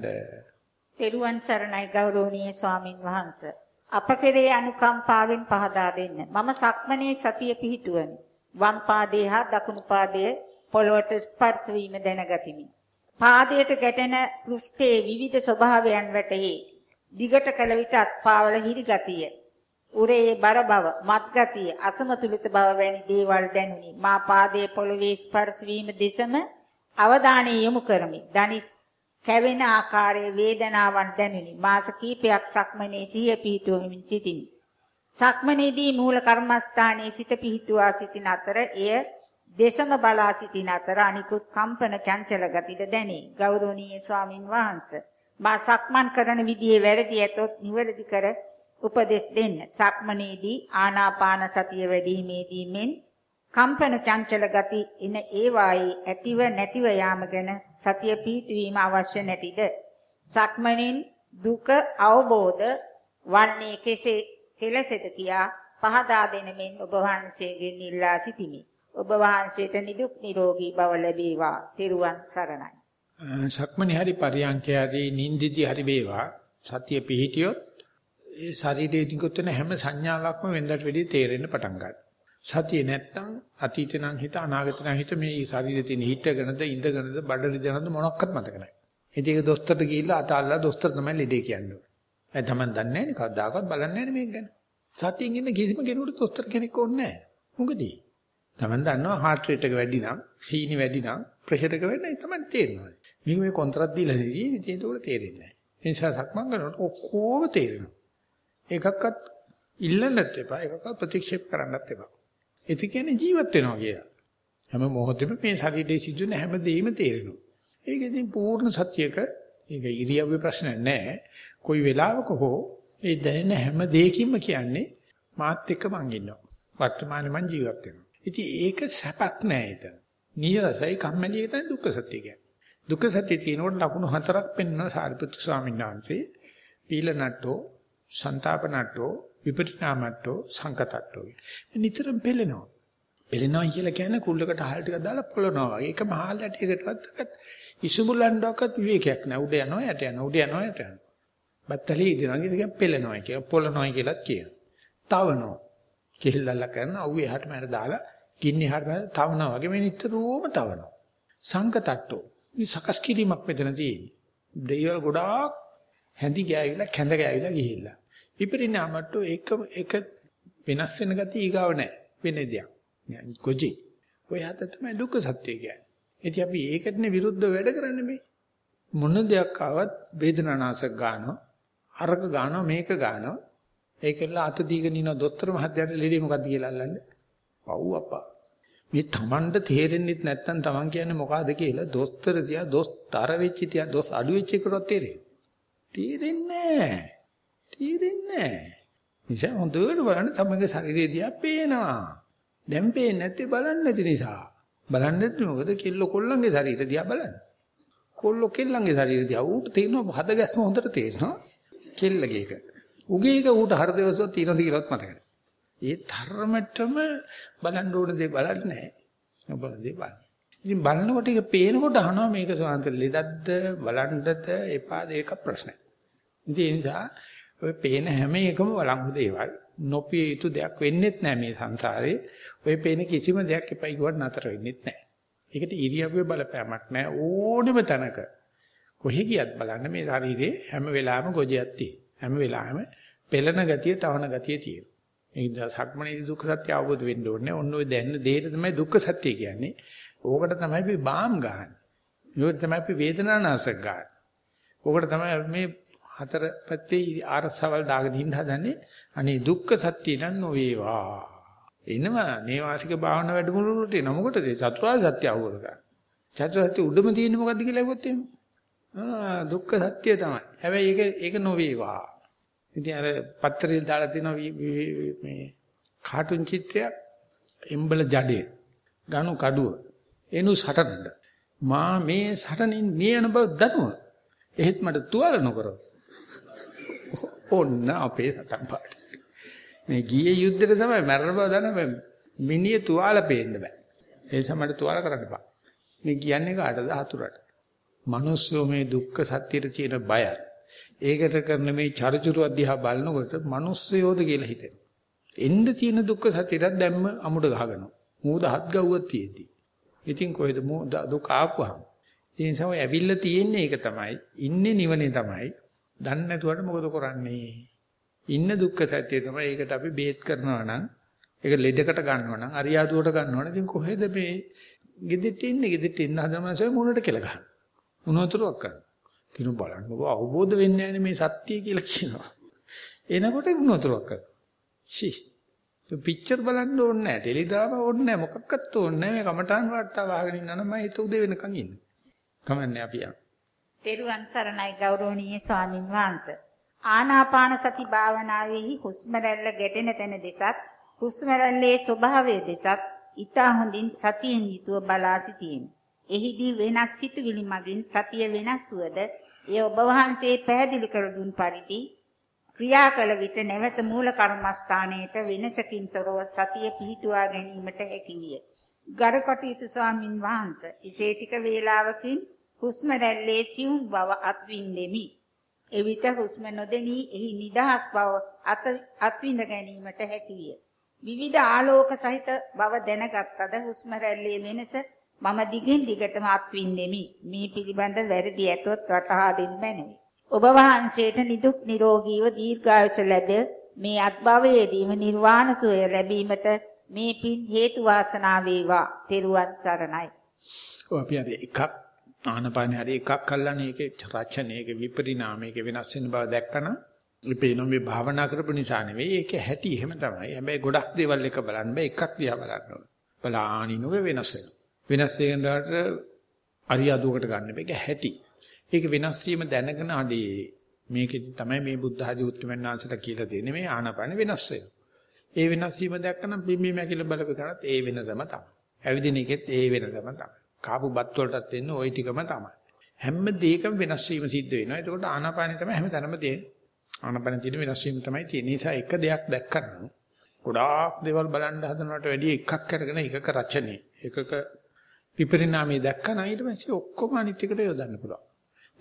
තෙරුවන් සරණයි ගෞරවනීය ස්වාමින් වහන්සේ. අප කෙරේ අනුකම්පාවෙන් පහදා දෙන්න. මම සක්මනේ සතිය පිහිටුවමි. වම් පාදයේ හා දකුණු පාදයේ පොළවට ස්පර්ශ වීම දැනගතිමි. පාදයට ගැටෙන පෘෂ්ඨයේ විවිධ ස්වභාවයන් වැටහි. දිගට කල විට අත්පාවල හිරි ගතිය. උරේ බර බව, මත් ගතිය, අසමතුලිත බව වැනි දේවල් දැනුනි. මා පාදයේ පොළවේ ස්පර්ශ වීම දෙසම අවධානය යොමු කරමි. දනිස් කැවෙන ආකාරයේ වේදනාවන් දැනුනි. මාස කිහිපයක් සක්මනේ සිහිය පිහිටුවමින් සිටිමි. සක්මනේදී මූල කර්මස්ථානයේ සිට පිහිටුවා සිටින අතර එය දේශම බලා සිටින අතර අනිකුත් කම්පන චංචල ගතිද දැනේ. ගෞරවනීය ස්වාමින් වහන්සේ මා සක්මන් කරන විදිහේ වැරදි ඇතොත් නිවැරදි කර උපදෙස් දෙන්න. සක්මනේදී ආනාපාන සතිය වැඩිීමේදී මෙන් කම්පන චංචල ගති එන ඒ වායේ ඇතිව නැතිව යාම ගැන සතිය පිහිටවීම අවශ්‍ය නැතිද? සක්මණෙන් දුක අවබෝධ වන්නේ කෙසේ කෙලසෙද කියා පහදා දෙන මෙන් ඔබ වහන්සේගෙන් ඉල්ලා සිටිමි. ඔබ වහන්සේට නිදුක් නිරෝගී බව ලැබේවා. තෙරුවන් සරණයි. සක්මණේ හරි පරියන්කයදී නින්දිදි හරි වේවා. සතිය පිහිටියොත් ඒ ශරීරයේ දිගට හැම සංඥාවක්ම වෙනදට වෙඩි තේරෙන්න පටන් ගන්නවා. සතිය නැත්තම් අතීතේ නම් හිත අනාගතේ නම් හිත මේ ශරීරයේ තියෙන හිතගෙනද ඉඳගෙනද බඩරිදගෙනද මොනක්වත් මතක නැහැ. ඉතින් ඒක දොස්තරට ගිහිල්ලා අතාල්ලා දොස්තර තමයි ලෙඩේ කියන්නේ. ඒ තමන් දන්නේ නැහැ නේ කවදාකවත් බලන්නේ නැහැ මේක ගැන. සතියෙන් ඉන්න කිසිම කෙනෙකුට දොස්තර කෙනෙක් ඕනේ නැහැ. මොකද? තමන් දන්නවා heart rate එක වැඩි නම්, සීනි වැඩි නම්, ප්‍රෙෂර් එක වැඩි නම් තමයි තේරෙනවා. මේක මේ කොන්ත්‍රාත් දීලා තියෙන්නේ ඒක උඩ තේරෙන්නේ නැහැ. ඒ නිසා සක්මන් කරනකොට ඔක්කොම තේරෙනවා. එකක්වත් ඉල්ලන්නත් එපා, එකක්වත් ප්‍රතික්ෂේප කරන්නත් එපා. ඒ කියන්නේ ජීවත් වෙනවා කියලා. හැම මොහොතෙම මේ ශරීරයේ සිදුවෙන හැම දෙයක්ම තේරෙනවා. ඒක ඉතින් පූර්ණ සත්‍යයක ඒක ඉරියව්වේ ප්‍රශ්න නැහැ. කොයි වෙලාවක හෝ ඒ දැනෙන හැම දෙයකින්ම කියන්නේ මාත් එක්ක මං ඉන්නවා. වර්තමානයේ මං ජීවත් වෙනවා. ඉතින් ඒක සැපක් නෑ එතන. නීරසයි කම්මැලි එක තමයි දුක්ඛ සත්‍ය කියන්නේ. දුක්ඛ සත්‍ය තියෙනකොට ලකුණු හතරක් පෙන්වන සාරිපුත්තු ස්වාමීන් වහන්සේ පීලනට්ටෝ, සන්තාපනට්ටෝ, විපරිණාමට්ටෝ, සංකතට්ටෝ. නිතරම පෙළෙනවා. පෙළෙනවා කියලා කියන්නේ කුල්ලකට හාල් ටිකක් දාලා පොළනවා වගේ. ඒක මහල් ඇටයකටවත් ඉසුඹලන්ඩක්වත් විවේකයක් නෑ. උඩ යනවා යට යනවා උඩ යනවා යට යනවා. බත්තලේ ඉදිනවා කියන පෙළෙනවා කියලා පොළනවා කියලාත් කියනවා. තවනවා. කෙල්ලල්ලා කරන අවුවේ එහාට මෙහාට දාලා ගින්න එහාට මෙහාට තවනවා වගේ මේ නිතරම තවනවා. සංකතට්ටෝ. මේ සකස් කිරීමක් මෙතන තියෙන්නේ. දෙයිවල් ගොඩාක් හැඳි ගෑවිලා කැඳ ගෑවිලා ගිහිල්ලා. විපරිණාමට්ටෝ එක එක වෙනස් වෙන ගතිය ඊගාව නැහැ. වෙන්නේ දෙයක්. ගොජි. ඔය හත තමයි දුක්ඛ සත්‍ය කියන්නේ. ඉතින් අපි ඒකටනේ විරුද්ධව වැඩ කරන්නේ මේ. මොන දෙයක් ආවත් වේදනානාශක ගන්නවා. අරක ගන්නවා මේක ගන්නවා. ඒකෙල්ල අත දීගෙන ඉන දොස්තර මහත්තයාට ලෙඩේ මොකද්ද කියලා අල්ලන්නේ. පව් අප්පා. මේ Tamanට තේරෙන්නේ නැත්නම් Taman කියන්නේ මොකಾದ කියලා දොස්තර තියා දොස් තර වෙච්ච තියා දොස් අඩු වෙච්ච එකකට තේරෙන්නේ. තේරෙන්නේ නැහැ. තේරෙන්නේ නැහැ. නිසා හොඳට බලන්න තමගේ ශරීරය දිහා පේනවා. දැන් පේන්නේ නැත්තේ බලන්නේ නැති නිසා. බලන්නේ නැත්නම් මොකද කෙල්ල කොල්ලන්ගේ ශරීරය දිහා බලන්න. කොල්ල කෙල්ලන්ගේ ශරීරය දිහා ඌට තේරෙනවා හද ගැස්ම හොඳට තේරෙනවා. කෙල්ලගේ එක. උගේ එක ඌට හර දවසක් තියෙනවද කියලාත් මතක නැහැ. ඒ තරමටම බලන්න ඕන දේ බලන්නේ නැහැ. බලන දේ බලන්න. ඉතින් බලනකොට ඒක පේනකොට අහනවා මේක සාන්ත ලෙඩක්ද බලන්නද එපාද ඒක ප්‍රශ්නයි. ඉතින් ඒ නිසා ඔය පේන හැම එකම වළංගු දේවල් නොපිය යුතු දෙයක් වෙන්නේත් නැහැ මේ සංසාරේ. ඔය පේන කිසිම දෙයක් එපයි කිව්වට නතර වෙන්නේත් නැහැ. ඒකට ඉරියව්වේ බලපෑමක් නැහැ ඕනෙම තැනක. කොහෙ ගියත් බලන්න මේ ශරීරේ හැම වෙලාවෙම ගොජයක් තියෙන. හැම වෙලාවෙම පෙළෙන ගතිය, තවන ගතිය තියෙනවා. ඒ නිසා සක්මණේදී දුක්ඛ සත්‍ය අවබෝධ වෙන්න ඕනේ. ඔන්න ඔය දැන්න දෙයට තමයි දුක්ඛ සත්‍ය කියන්නේ. ඕකට තමයි අපි බාම් ගන්න. ඒකට තමයි අපි වේදනානාශක ගන්න. ඕකට තමයි මේ හතර පැත්තේ ආරසවල් දාගෙන ඉන්න හදන්නේ. අනේ දුක්ඛ සත්‍ය නන් නොවේවා. එනවා නේවාසික භාවනා වැඩමුළු වලට එන මොකටද චතුරාර්ය සත්‍ය අවබෝධ කරගන්න. චතුරාර්ය සත්‍ය උඩම තියෙන්නේ මොකද්ද කියලා අහුවොත් එහෙම. ආ දුක්ඛ සත්‍ය තමයි. හැබැයි ඒක ඒක නොවේවා. ඉතින් අර පත්‍රයේ දාලා තියෙන මේ කාටුන් චිත්‍රයක් එම්බල ජඩේ ගනු කඩුව එනු සටනට මා මේ සටනින් මේ යන බව දනුව එහෙත් මට තුවාල නොකරව ඔන්න අපේ සටන් පාට මේ ගියේ යුද්ධෙට තමයි මරණ බව දන්න. මිනිය තුවාල පේන්න බෑ. ඒ සමහර තුවාල කරන්න බෑ මේ කියන්නේ කාටද? හතුරට. මිනිස්සු මේ දුක්ඛ සත්‍යයට තියෙන බය ඒකට කරන මේ චරිචුරු අධ්‍යා බලනකොට මිනිස්සයෝද කියලා හිතෙනවා. එන්න තියෙන දුක්ඛ සත්‍යයට දැම්ම අමුඩ ගහගනවා. මූද හත් ගව්වක් තියෙද්දි. ඉතින් කොහෙද දුක ආපුවාම ඒ නිසා ඔය ඇවිල්ලා තියෙන්නේ ඒක තමයි. ඉන්නේ නිවනේ තමයි. දන්නේ නැතුවට මොකද කරන්නේ ඉන්න දුක්ඛ සත්‍ය තමයි ඒකට අපි බේත් කරනවා නම් ඒක ලෙඩකට ගන්නවා නම් අරියාදුවට ගන්නවා නම් ඉතින් කොහෙද මේ ගෙදෙට්ට ඉන්නේ ගෙදෙට්ට ඉන්න හදමනසෙ මුණට කෙල ගන්න උනවතුරක් කරන කිනු බලන්නකො අවබෝධ වෙන්නේ නැහැ මේ සත්‍ය කියලා කියනවා එනකොට උනවතුරක් කරන ෂී පික්චර් බලන්න ඕනේ නැහැ. ටෙලිග්‍රාම ඕනේ නැහැ. මොකක්වත් ඕනේ නැහැ. මේ කමඨාන් වාර්තාව අහගෙන ඉන්නා නම් මම හිත උදේ වෙනකන් ඉන්න. කමන්නේ අපි යන්න. පෙරුවන් සරණයි ගෞරවනීය ස්වාමින් වහන්සේ. ආනාපාන සති භාවනාවේහි හුස්ම රැල්ල ගැටෙන තැන දෙසත් හුස්ම රැල්ලේ ස්වභාවය දෙසත් ඊතා හොඳින් සතියෙන් යුතුව බලා සිටීම. එහිදී වෙනත් සිතුවිලි මගින් සතිය වෙනස් වූද එය ඔබ වහන්සේ පැහැදිලි කර දුන් පරිදි ක්‍රියා කළ විට නැවත මූල කර්මස්ථානයේට වෙනසකින් තොරව සතිය පිහිටුවා ගැනීමට හැකි විය. ගරුකටයුතු ස්වාමින් වහන්සේ එසේ ටික වේලාවකින් හුස්ම රැල්ලේ සියුම් බව අත්විඳෙමි. එවිට හුස්ම නොදෙනී එහි නිදහස් බව අත්විඳ ගැනීමට හැකි විය. විවිධ ආලෝක සහිත බව දැනගත්තද හුස්ම රැල්ලේ වෙනස මම දිගින් දිගටම අත්විඳෙමි. මේ පිළිබඳ වැරදි ඇතොත් වටහා දෙන්න මැනවි. ඔබ වහන්සේට නිදුක් නිරෝගීව දීර්ඝායුෂ ලැබ මේ අත්භවයේදීම නිර්වාණ සුවය ලැබීමට මේ පින් හේතු වාසනා වේවා. තෙරුවන් සරණයි. ඔය අපි හරි එකක් ආනපානේ හරි එකක් අල්ලන්නේ ඒකේ රචනයේක විපරිණාමයක වෙනස් වෙන බව දැක්කම ඉපේන මේ භාවනා කරපු නිසා නෙවෙයි ඒක හැටි එහෙම තමයි. හැබැයි ගොඩක් දේවල් එක බලන්න බෑ එකක් දිහා බලන්න ඕන. බලානිනුව වෙනස් වෙනවා. වෙනස් වෙනකොට අරියාදුවකට ගන්න මේක හැටි. ඒක වෙනස් වීම දැනගෙන අඩේ මේකෙදි තමයි මේ බුද්ධ ආදී උත්තරමන්නාන්සලා කියලා දෙන්නේ මේ ආනාපාන වෙනස් වෙනවා. ඒ වෙනස් වීම දැක්කනම් බිම්බි මැකිල බලපෙ කරත් ඒ වෙනදම තමයි. ඇවිදින එකෙත් ඒ වෙනදම තමයි. කාපු බත් වලටත් දෙන්න ওই ටිකම තමයි. හැම දෙයකම වෙනස් වීම සිද්ධ වෙනවා. ඒකෝට ආනාපානෙ තමයි හැමතැනම තියෙන්නේ. ආනාපානෙ තියෙන වෙනස් වීම තමයි තියෙන්නේ. නිසා එක දෙයක් දැක්කම ගොඩාක් දේවල් බලන්න හදනවට වැඩිය එකක් අරගෙන එකක රචනෙ. එකක විපරිණාමයේ දැක්කම ඊට පස්සේ ඔක්කොම අනිත් එකට යොදන්න පුළුවන්.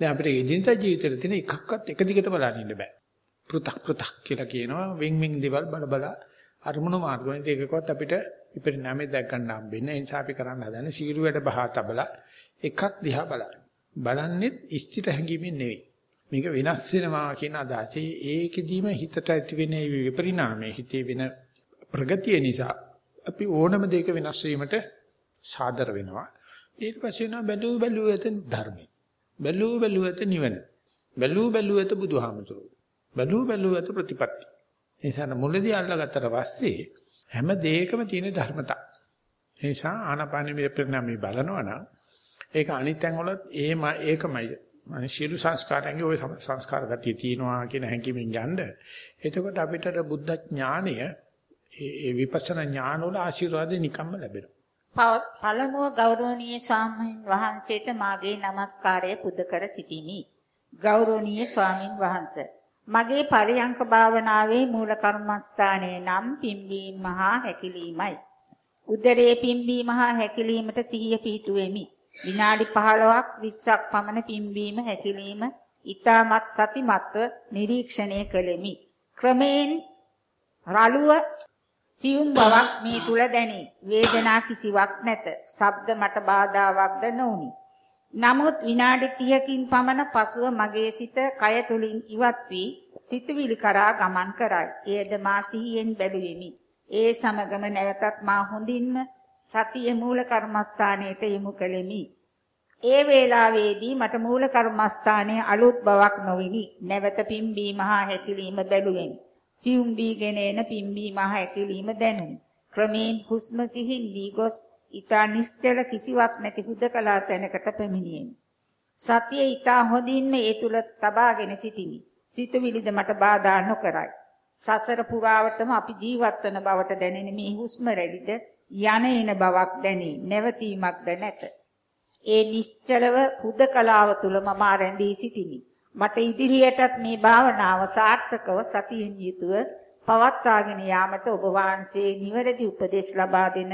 දැන් අපිට ජීවිත ජීවිතේ තියෙන එකක්වත් එක දිගට බලන්න ඉන්න බෑ. පෘ탁 පෘ탁 කියලා කියනවා වෙන් වෙන් දේවල් බල බලා අරමුණු මාර්ගයෙන් ඒකකවත් අපිට විපරිණාමයේ දැක් ගන්න හම්බෙන්නේ. ඒ නිසා අපි කරන්න හදන්නේ සීරු වැඩ බහා තබලා එකක් දිහා බලන්න. බලන්නෙත් ස්ථිර හැඟීමෙන් නෙවෙයි. මේක වෙනස් වෙනවා කියන අදහසේ ඒකෙදීම හිතට ඇති වෙන විපරිණාමයේ හිතේ වෙන ප්‍රගතිය නිසා අපි ඕනම දෙයක වෙනස් වීමට සාදර වෙනවා. ඊට පස්සේ වෙනවා බැලූ බැලූ ඇත ධර්මයි. බැලූ බැලූ ඇත නිවන. බැලූ බැලූ ඇත බුදුහාමුදුරුවෝ. බැලූ බැලූ ඇත ප්‍රතිපත්ති. ඒසන මුලදී අල්ලගත්තට පස්සේ හැම දෙයකම තියෙන ධර්මතා. ඒ නිසා ආනාපාන විපරණාමි බලනවා නම් ඒක අනිත්යෙන් වලත් ඒම ඒකමයි. මිනිස්සු සංස්කාරයන්ගේ ওই සංස්කාර ගතිය තියෙනවා කියන හැඟීමෙන් යන්න. එතකොට අපිට බුද්ධ ඥානය ඒ විපස්සනා ඥාන වල ආශිර්වාද නිකම්ම ලැබෙනවා. පළමුව ගෞරවනීය ස්වාමීන් වහන්සේට මාගේ নমස්කාරය පුද කර සිටිමි. ගෞරවනීය ස්වාමින් වහන්සේ මගේ පරියංක භාවනාවේ මූල කර්මස්ථානයේ නම් පිම්බීම මහා හැකිලීමයි. උදරයේ පිම්බීම මහා හැකිලීමට සිහිය පිහිටුවෙමි. විනාඩි 15ක් 20ක් පමණ පිම්බීම හැකිලීම ඊටමත් සතිමත්ව නිරීක්ෂණය කළෙමි. ක්‍රමයෙන් රළුව සියුම් බවක් මේ තුල දැනේ. වේදනා කිසිවක් නැත. ශබ්ද මට බාධාවක්ද නොඋනි. නමුත් විනාඩි 30කින් පමණ පසුව මගේ සිත කය තුලින් ඉවත් වී සිතවිලි කරා ගමන් කරයි. එයද මා සිහියෙන් බැලුවෙමි. ඒ සමගම නැවතත් මා හොඳින්ම සතිය මූල කර්මස්ථානයට යොමු කළෙමි. ඒ වේලාවේදී මට මූල කර්මස්ථානයේ අලුත් බවක් නොවිනි. නැවත පිම්බීම හා හැකිලිම බැලුවෙමි. සියුම් වීගෙන එන පිම්බීම හා හැකිලිම දැනුනි. ක්‍රමයෙන් හුස්ම සිහින් වී ගොස් ඊතා නිශ්චල කිසිවක් නැති හුදකලා තැනකට පැමිණියෙමි. සතිය ඊතා හොඳින්ම ඒ තුල තබාගෙන සිටිමි. සිතුවිලිද මට බාධා නොකරයි. සසර පුරාවටම අපි ජීවත් වන බවට දැනෙන මේ හුස්ම රැලිද යන එන බවක් දැනේ. නැවතීමක්ද නැත. ඒ නිශ්චලව හුදකලාව තුල මම රැඳී සිටිමි. මට ඉදිරියටත් මේ භාවනාව සාර්ථකව සතියෙන් යුතුව පවත්වාගෙන යාමට ඔබ වහන්සේ නිවැරදි උපදෙස් ලබා දෙන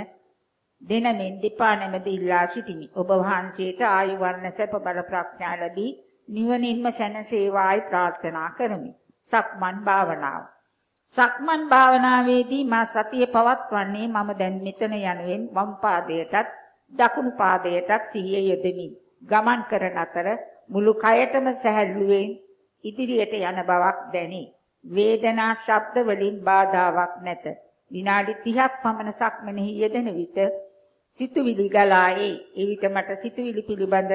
දෙනමින් දෙපා නැමෙද ඉල්ලා සිටිමි. ඔබ වහන්සේට ආයු වර්ණ සැප බල ප්‍රඥා ලැබී නිවනින්ම සැනසේවායි ප්‍රාර්ථනා කරමි. සක්මන් භාවනාව. සක්මන් භාවනාවේදී මා සතිය පවත්වන්නේ මම දැන් මෙතන යනුවෙන් වම් පාදයටත් දකුණු පාදයටත් සිහිය යෙදෙමි. ගමන් කරන අතර මුළු කයතම සැහැල්ලුවෙන් ඉදිරියට යන බවක් දැනේ. වේදනා ශබ්ද වලින් බාධාවක් නැත. විනාඩි 30ක් පමණ සක්මනෙහි යෙදෙන විට සිතුවිලි ගලායේ. එවිට මට සිතුවිලි පිළිබඳ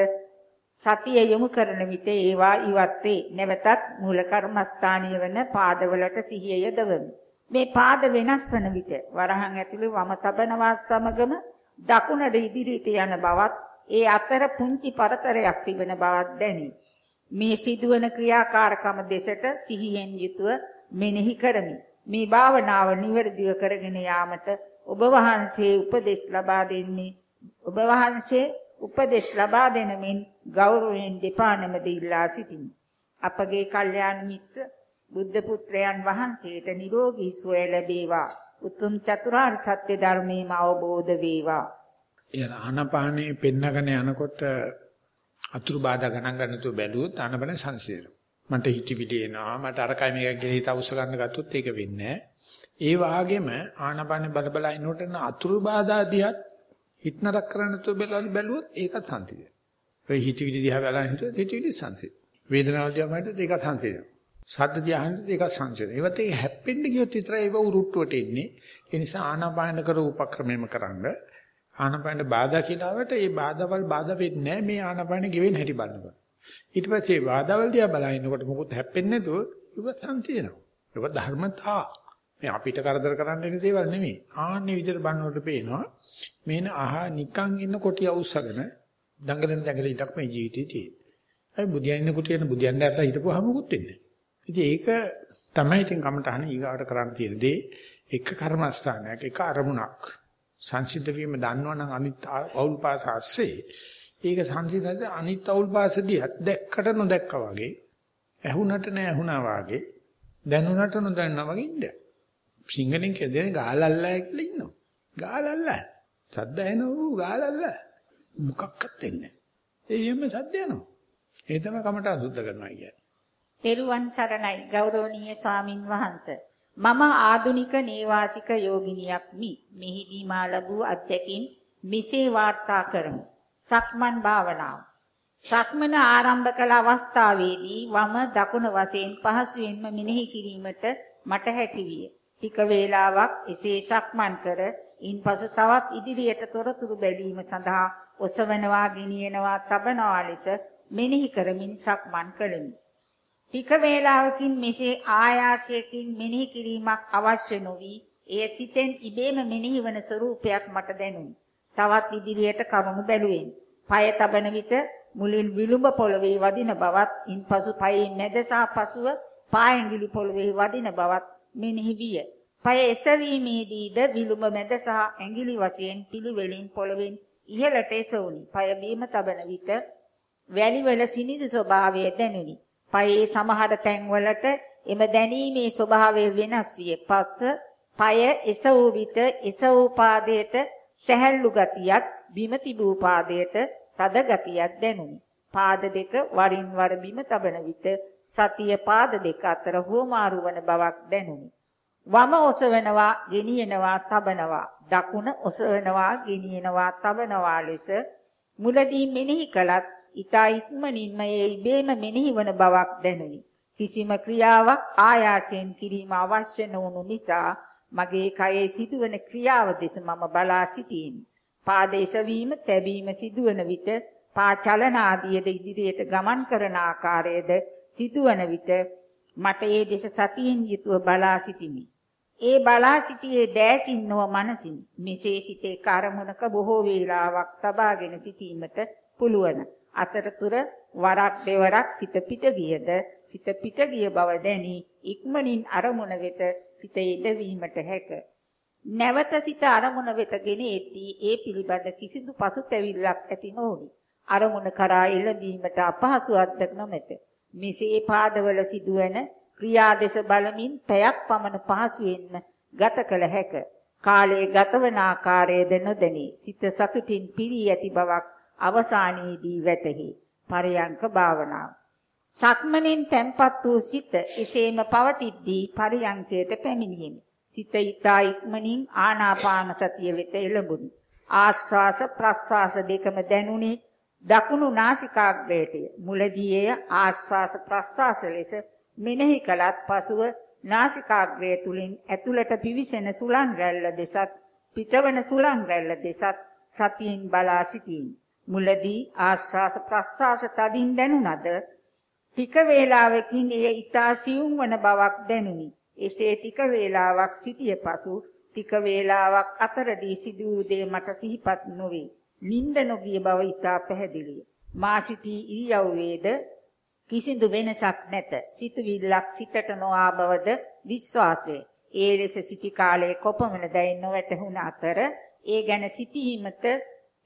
සතිය යොමු කරන විට ඒවා ඉවත් වේ. නැවතත් මූල කර්මස්ථානීය වන පාදවලට සිහිය යොදවමි. මේ පාද වෙනස් වන විට වරහන් ඇතුළේ වම තබනවා සමගම දකුණට ඉදිරියට යන බවත් ඒ අතර පුංචි පරතරයක් තිබෙන බවක් දැනේ. මේ සිදුවන ක්‍රියාකාරකම දෙසට සිහියෙන් යුතුව මෙනෙහි කරමි. මේ භාවනාව නිවැරදිව කරගෙන යාමට ඔබ වහන්සේ උපදෙස් ලබා දෙන්නේ ඔබ වහන්සේ උපදෙස් ලබා දෙනමින් ගෞරවයෙන් දෙපා නැමද ඉල්ලා සිටිමි. අපගේ කල්යාණ මිත්‍ර බුද්ධ පුත්‍රයන් වහන්සේට නිරෝගී සුවය ලැබේවා. උතුම් චතුරාර්ය සත්‍ය ධර්මයේම අවබෝධ වේවා. ඒ ආනපානේ පෙන්නගෙන යනකොට අතුරු බාධා ගණන් ගන්න තු බැලුවොත් ආනපන සංසිඳන. මට හිතවිලි එනවා මට අරකයි මේක කියලා හිත අවශ්‍ය ගන්න ගත්තොත් ඒක වෙන්නේ ඒ වාගේම ආනපනේ බල බල ඉන්නකොට අතුරු බාධා දිහත් හිතනරක් කරන්න තු බැලුවොත් ඒකත් සංසිඳන. ඔය හිතවිලි දිහා බලන හිතුවොත් හිතවිලි සංසිඳන. වේදනාව දිහා බලද්දී ඒක සංසිඳන. සද්ද දිහා හිතුවොත් ඒක සංසිඳන. ඒවත් ඒක හැප්පෙන්න ගියොත් විතරයි ඒක උරුට්ටුවට එන්නේ. ඒ නිසා ආනපාන කර උපක්‍රමෙම කරන්නේ ආනපනට බාධා කියලාවට ඒ බාධාවල් බාධා වෙන්නේ නැහැ මේ ආනපන ගෙවෙන හැටි බලනකොට. ඊට පස්සේ බාධාවල් දිහා බලනකොට මොකොත් හැප්පෙන්නේ නැතුව ඉවත් සම්තියනවා. ඒක ධර්මතා. මේ අපිට කරදර කරන්න එන දේවල් නෙමෙයි. ආන්නේ විදිහට බannකොට පේනවා මේන අහ නිකන් ඉන්න කොටිය අවුස්සගෙන දඟලන දඟල ඉතක් මේ ජීවිතේ තියෙන්නේ. අයි බුදියන් ඉන්න කොටියන බුදියන් දැරලා හිටපුවාම මොකුත් වෙන්නේ නැහැ. ඉතින් ඒක තමයි ඉතින් කමටහන ඊගාවට කරන්න තියෙන දේ එක කර්මස්ථානයක් එක අරමුණක් සංසිද්ධ වීම දන්නවනම් අනිත් අවුල් පාස ඇස්සේ ඒක සංසිද්ධ අනිත් අවුල් පාසදී දැක්කට නොදැක්කා වගේ ඇහුණට නෑ ඇහුණා වගේ දැනුණට නොදන්නා වගේ ඉන්න. සිංහලෙන් කියන්නේ ගාලල්ලා කියලා ඉන්නවා. ගාලල්ලා. සද්ද එනෝ ගාලල්ලා. මොකක්වත් වෙන්නේ නෑ. ඒ හැම සද්ද යනවා. ඒ තමයි කමට සුද්ධ කරනවා කියන්නේ. තෙරුවන් සරණයි ගෞරවනීය ස්වාමින් වහන්සේ. මම ආදුනික නේවාසික යෝගිනියක් මි. මෙහිදී මා ලැබූ අත්දැකීම් මෙසේ වාර්තා කරමු. සක්මන් භාවනාව. සක්මන ආරම්භ කළ අවස්ථාවේදී වම දකුණ වශයෙන් පහසුවෙන්ම මෙනෙහි කිරීමට මට හැකි විය. ටික වේලාවක් එසේ සක්මන් කර ඉන්පසු තවත් ඉදිරියට තොරතුරු බැලීම සඳහා ඔසවනවා ගෙනියනවා තබනවා ලෙස මෙනෙහි කරමින් සක්මන් කළෙමි. ටික වේලාවකින් මෙසේ ආයාසයකින් මෙනෙහි කිරීමක් අවශ්‍ය නොවි එය සිතෙන් ඉබේම මෙනෙහි වන ස්වરૂපයක් මට දැනුනි. තවත් ඉදිරියට කරුණු බැලුවෙමි. পায় තබන විට මුලින් විලුඹ පොළවේ වදින බවත් ඉන්පසු পায়ේ මැද සහ පසුව පායැඟිලි පොළවේ වදින බවත් මෙනෙහි විය. পায় එසවීමේදීද විලුඹ මැද සහ ඇඟිලි වශයෙන් පිළිවෙලින් පොළවෙන් ඉහළට එසවුනි. পায় බීම තබන විට වැලිවල සිනිඳු ස්වභාවය දැනුනි. පයේ සමහර තැන්වලට එම දැනීමේ ස්වභාවය වෙනස් විය. පස්ස পায় එසවූ විට එසවූ පාදයට සැහැල්ලු ගතියක් බිම තිබූ පාදයට තද ගතියක් දැනුනි. පාද දෙක වරින් වර බිම තබන විට සතිය පාද දෙක අතර හුවමාරු වන බවක් දැනුනි. වම ඔසවනවා, ගෙනියනවා, තබනවා. දකුණ ඔසවනවා, ගෙනියනවා, තබනවා ලෙස මුලදී මෙනෙහි කළත් ඊතා ඉක්මනින්ම ඒ ඉබේම මෙනෙහි වන බවක් දැනුනි. කිසිම ක්‍රියාවක් ආයාසයෙන් කිරීම අවශ්‍ය නොවුණු නිසා මගේ කයේ සිදුවන ක්‍රියාව දෙස මම බලා සිටියෙමි. පාද එසවීම, තැබීම සිදුවන විට පා චලන ආදියද ඉදිරියට ගමන් කරන ආකාරයේද සිදුවන විට මට ඒ දෙස සතියෙන් යුතුව බලා සිටිමි. ඒ බලා සිටියේ දෑසින් නොව මනසින්. මෙසේ සිතේ කාර්මුණක බොහෝ වේලාවක් තබාගෙන සිටීමට පුළුවන්. අතරතුර වරක් දෙවරක් සිත පිට ගියද සිත පිට ගිය බව දැනි ඉක්මනින් අරමුණ වෙත සිත යෙදවීමට හැක. නැවත සිත අරමුණ වෙත ගෙන එද්දී ඒ පිළිබඳ කිසිදු පසුතැවිල්ලක් ඇති නොවුනි. අරමුණ කරා එළඹීමට අපහසුයක් දක් නොමැත. මෙසේ පාදවල සිදුවන ක්‍රියා දෙස බලමින් පැයක් පමණ පහසුවෙන්ම ගත කළ හැක. කාලයේ ගතවන ආකාරයද නොදැනී සිත සතුටින් පිරී ඇති බවක් අවසානයේදී වැටහි. පරයන්ක භාවනාව. සක්මණෙන් තැම්පත් වූ සිත එසේම පවතිද්දී පරයන්කයට පැමිණීමේ සිත ඊතා ඉක්මනින් ආනාපාන සතිය වෙත එළඹුනි. ආස්වාස ප්‍රස්වාස දෙකම දැනුනි දකුණු නාසිකාග්‍රේටය. මුලදී එය ආස්වාස ප්‍රස්වාස ලෙස මෙනෙහි කළත් පසුව නාසිකාග්‍රය තුලින් ඇතුළට පිවිසෙන සුලන් රැල්ල දෙසත් පිටවන සුලන් රැල්ල දෙසත් සතියෙන් බලා සිටීමි. මුලදී ආස්වාස ප්‍රස්වාස තදින් දැනුණද ටික වේලාවකින් එය ඊතා සියුම් වන බවක් දැනුනි. එසේ ටික වේලාවක් සිටිය පසු ටික වේලාවක් අතරදී සිදු වූ දේ මට සිහිපත් නොවේ. නිින්ද නොගිය බව ඊතා පැහැදිලිය. මා සිටි ඉරියව්වේද කිසිදු වෙනසක් නැත. සිතුවිල්ලක් සිතට නොආ බවද විශ්වාසය. ඒ ලෙස සිටි කාලයේ කොපමණ දැයින් නොවැටහුණ අතර ඒ ගැන සිටීමට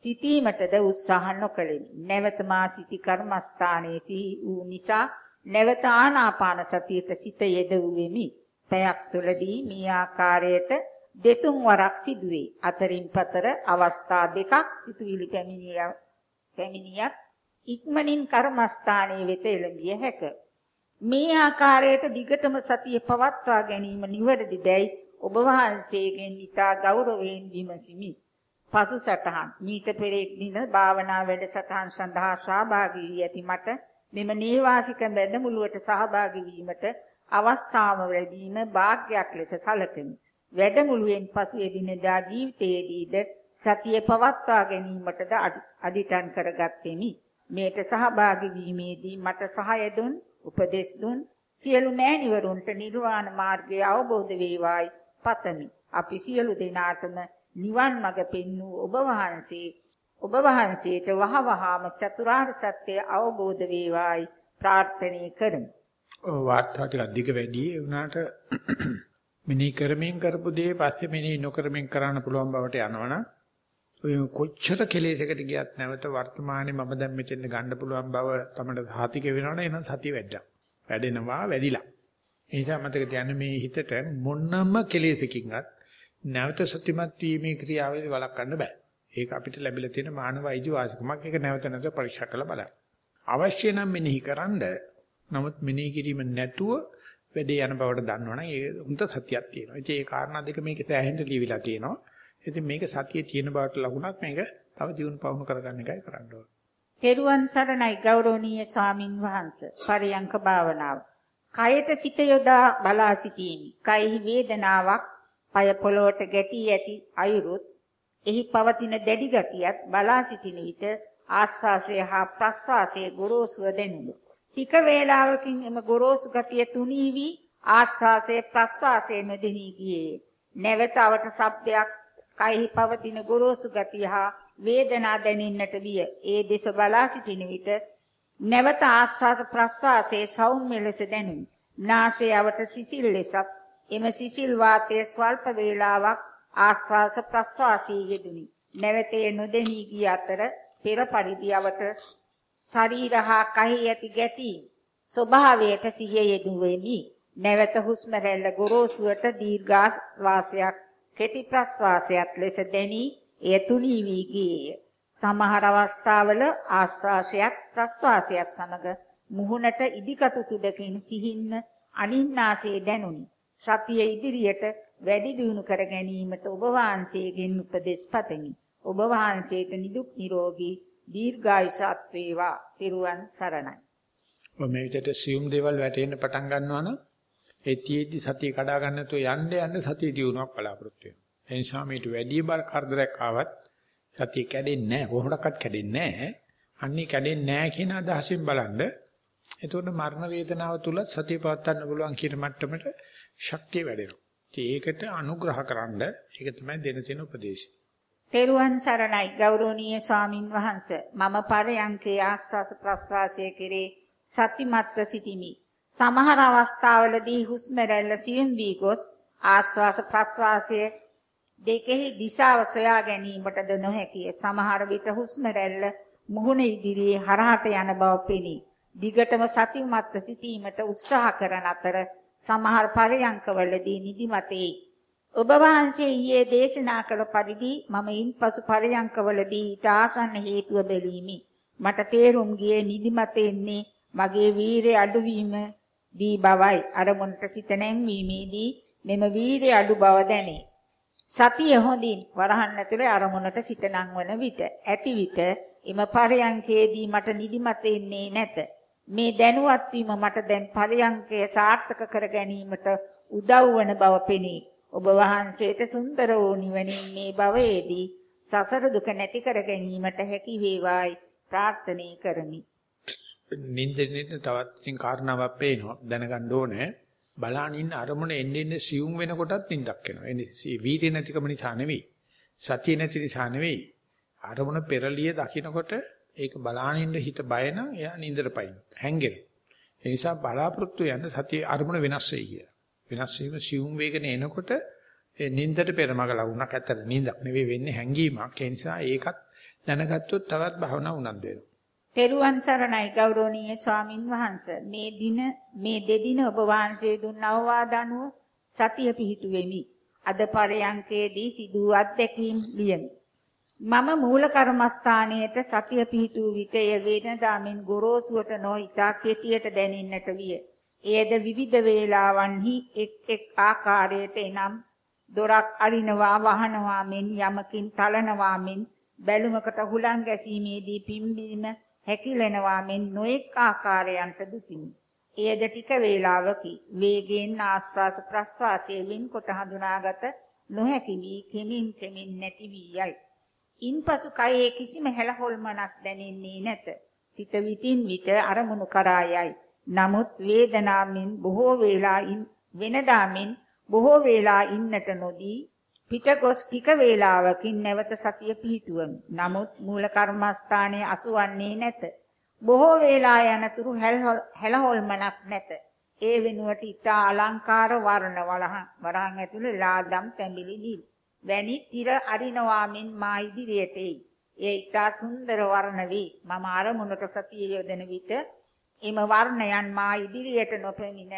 සිටීමටද උත්සාහ නොකළෙමි. නැවත මා සිටි කර්මස්ථානයේ සිහි වූ නිසා නැවත ආනාපාන සතියට සිත යෙදුවෙමි. පැයක් තුළදී මේ ආකාරයට දෙතුන් වරක් සිදුවේ. අතරින් පතර අවස්ථා දෙකක් සිතුවිලි පැමිණිය පැමිණියත් ඉක්මනින් කර්මස්ථානයේ වෙත එළඹිය හැක. මේ ආකාරයට දිගටම සතිය පවත්වා ගැනීම නිවැරදිදයි ඔබ වහන්සේගෙන් ඉතා ගෞරවයෙන් විමසිමි. පසු සටහන් මීට පෙර එක් දින භාවනා වැඩසටහන් සඳහා සහභාගී වී ඇති මට මෙම නේවාසික වැඩමුළුවට සහභාගී වීමට අවස්ථාව ලැබීම වාග්යක් ලෙස සැලකමි. වැඩමුළුවෙන් පසු එදිනෙදා ජීවිතයේදීද සතිය පවත්වා ගැනීමටද අදිටන් කරගත්තෙමි. මේට සහභාගී වීමේදී මට සහාය දුන්, උපදෙස් දුන් සියලු මෑණිවරුන්ට නිර්වාණ මාර්ගය අවබෝධ වේවායි පතමි. අපි සියලු දෙනාටම නිවන් මඟ පෙන්වූ ඔබ වහන්සේ ඔබ වහන්සේට වහවහාම චතුරාර්ය සත්‍ය අවබෝධ වේවායි ප්‍රාර්ථනා කරමි. ඔව් වාර්තා ටික අධික වැඩි ඒ වුණාට මිනී කරමින් කරපු දේ පස්සේ මිනී නොකරමින් කරන්න පුළුවන් බවට යනවනම් ඔය කොච්චර කෙලෙසකට ගියත් නැවත වර්තමානයේ මම දැන් මෙතෙන් ගන්න පුළුවන් බව තමයි සාතික වෙනවනේ එහෙනම් සතිය වැඩිලා. වැඩෙනවා වැඩිලා. ඒ නිසා මතක තියාගන්න මේ හිතට මොනම කෙලෙසකින්වත් නැවත සත්‍යමත් වීමේ ක්‍රියාවලිය වළක්වන්න බෑ. ඒක අපිට ලැබිලා තියෙන මානව අයිතිවාසිකමක්. ඒක නැවත නැවත පරීක්ෂා කරලා බලන්න. අවශ්‍ය නම් මෙනෙහි කරන්න. නමුත් මෙනෙහි කිරීම නැතුව වැඩේ යන බවට දන්නවනම් ඒ උන්ට සතියක් තියෙනවා. ඉතින් ඒ කාරණා දෙක මේක සෑහෙන්න ලියවිලා තියෙනවා. ඉතින් මේක සතියේ තියෙන බවට ලකුණක් මේක තව දියුණු පවුණු කරගන්න එකයි කරන්න ඕනේ. තෙරුවන් සරණයි ගෞරවනීය ස්වාමින් වහන්සේ. පරියංක භාවනාව. කයට සිත යොදා බලා සිටීමි. කයෙහි වේදනාවක්, পায় පොළොවට ගැටී ඇති අයුරුත්, එහි පවතින දැඩි ගතියත් බලා සිටින විට ආස්වාසය හා ප්‍රස්වාසයේ ගොරෝසුව දැනුනි. ටික වේලාවකින් එම ගොරෝසු ගතිය තුනී වී ආස්වාසයේ ප්‍රස්වාසයේ නොදෙනී ගියේ. නැවතවට ශබ්දයක් කයෙහි පවතින ගොරෝසු ගතිය හා වේදනා දැනෙන්නට විය. ඒ දෙස බලා සිටින විට නැවත ආස්වාද ප්‍රස්වාසයේ සෞම්‍ය ලෙස දැනුනි. නාසයේ අවට සිසිල් ලෙසත් එම සිසිල් වාතයේ ස්වල්ප වේලාවක් ආස්වාස ප්‍රස්වාසයේ යෙදුනි. නැවතේ නොදෙනී ගිය අතර පෙර පරිදි අවට ශරීර හා කයෙහි ඇති ගැටීම් ස්වභාවයට සිහිය යෙදුවෙමි. නැවත හුස්ම රැල්ල ගොරෝසුවට දීර්ඝාස්වාසයක් කෙටි ප්‍රස්වාසයක් ලෙස දැනී එය තුනී වී ගියේය. සමහර අවස්ථාවල ආස්වාසයක් ප්‍රස්වාසයක් සමග මුහුණට ඉදිකටු තුඩකින් සිහින්ම අනින්නාසේ දැනුනි. සතිය ඉදිරියට වැඩි දියුණු කර ගැනීමට ඔබ වහන්සේගෙන් උපදෙස් පතමි. ඔබ වහන්සේට නිදුක් නිරෝගී දීර්ඝායුෂත් වේවා. තිරුවන් සරණයි. මේ විදිහට සියුම් දේවල් වැටෙන්න පටන් ගන්නවා නම් ඒ තියේදි සතිය කඩා ගන්න නැතුව යන්න යන්න සතිය දියුණුවක් බලාපොරොත්තු වෙනවා. ඒ නිසා මේට වැඩි බර කරදරයක් ආවත් සතිය කැඩෙන්නේ නැහැ. කොහොමඩක්වත් කැඩෙන්නේ නැහැ. අන්නේ කැඩෙන්නේ නැහැ කියන අදහසින් බලන්න. එතකොට මරණ වේදනාව තුල සතිය පවත්වන්න පුළුවන් කියන මට්ටමට ශක්තිය වැඩෙනවා. ඒකට අනුග්‍රහකරනද ඒක තමයි දෙන තියෙන උපදේශය. තෙරුවන් සරණයි ගෞරවනීය ස්වාමින් වහන්සේ මම පරයන්කේ ආස්වාස ප්‍රස්වාසයේ කෙරේ සතිමත්ව සිටිමි සමහර අවස්ථාවලදී හුස්ම රැල්ල සියුම් වී ගොස් ආශ්වාස ප්‍රශ්වාසයේ දෙකෙහි දිශාව සොයා ගැනීමටද නොහැකිය. සමහර විට හුස්ම රැල්ල මුහුණ ඉදිරියේ හරහට යන බව පෙනී. දිගටම සතිමත්ව සිටීමට උත්සාහ කරන අතර සමහර පරයන්කවලදී නිදිමතේ ඔබ වහන්සේ ඊයේ දේශනා කළ පරිදි මම ඉන්පසු පරයන්කවලදී ඊට ආසන්න හේතුව බැලීමි. මට තේරුම් ගියේ නිදිමතෙන්නේ මගේ වීරය අඩුවීම දී බවයි අරමුණට සිත නැංවීමේදී මෙම වීරිය අඩු බව දැනේ. සතිය හොඳින් වරහන් ඇතුලේ අරමුණට සිත නංවන විට ඇති විට එම පරයන්කේදී මට නිදිමත එන්නේ නැත. මේ දැනුවත් වීම මට දැන් පරයන්කය සාර්ථක කර ගැනීමට උදව් වන බව පෙනේ. ඔබ වහන්සේට සුන්දර වූ නිවනින් මේ භවයේදී සසර දුක නැති කර ගැනීමට හැකි වේවායි ප්‍රාර්ථනා කරමි. නින්දෙන්නේ තවත් ඉතින් කාරණාවක් පේනවා. දැනගන්න ඕනේ. බලාන ඉන්න අරමුණ එන්න එන්න සියුම් වෙනකොටත් නින්දක් එනවා. එන්නේ වීර්ය නැතිකම නිසා නෙවෙයි. සතිය නැති නිසා නෙවෙයි. අරමුණ පෙරලිය දකින්නකොට ඒක බලාන ඉන්න හිත බය නම් එයා නින්දට පයින් හැංගෙන ඒ නිසා බලාපොරොත්තු යන්න සතිය අරමුණ වෙනස් වෙයි කියලා. වෙනස් වීම සියුම් වේගන එනකොට ඒ නින්දට පෙරමග ලවුණක් ඇත්තට නින්දක් නෙවෙයි වෙන්නේ හැංගීමක්. ඒ නිසා ඒකත් දැනගත්තොත් තවත් භවනා උනන්දු වෙනවා. තෙරුවන් සරණයි ගෞරවනීය ස්වාමින් වහන්සේ. මේ දින මේ දෙදින ඔබ වහන්සේ දුන් අවවාද අනුව සතිය පිහිටුවෙමි අද පරයන්කේදී සිදු අත්දැකීම් ලියමි. මම මූල කර්මස්ථානයේට සතිය පිහිටු විට ය වේදනාවෙන් ගොරෝසුවට නොහිතා කෙටියට දැනෙන්නට විය. එයද විවිධ වේලාවන්හි එක් එක් ආකාරයට එනම් දොරක් අරිනවා වහනවා මෙන් යමකින් තලනවා මෙන් බැලුමකට හුලං ගැසීමේදී පිම්බීම හැකිලෙනවා මෙන් නොඑක් ආකාරයන්ට දුතිමි. එයද ටික වේලාවකි. වේගයෙන් ආස්වාස ප්‍රස්වාසයේ වින්කොට හඳුනාගත නොහැකි වී කෙමින් කෙමින් නැති වී යයි. ඉන්පසු කයේ කිසිම හැලහොල්මනක් දැනෙන්නේ නැත. සිත විටින් විට අරමුණු කරා යයි. නමුත් වේදනාවෙන් බොහෝ වේලා වෙනදාමින් බොහෝ වේලා ඉන්නට නොදී පිටගොස් ටික වේලාවකින් නැවත සතිය පිහිටුවමි. නමුත් මූල කර්මස්ථානයේ අසුවන්නේ නැත. බොහෝ වේලා යනතුරු හැලහොල්මනක් නැත. ඒ වෙනුවට ඊට අලංකාර වර්ණ වරහන් ඇතුළේ ලාදම් තැඹිලි නිල් වැනි tira අරිනවාමින් මා ඉදිරියට එයි. ඒ ඊට සුන්දර වර්ණ වේ. මම අරමුණට සතිය යොදන විට එම වර්ණයන් මා ඉදිරියට නොපෙමින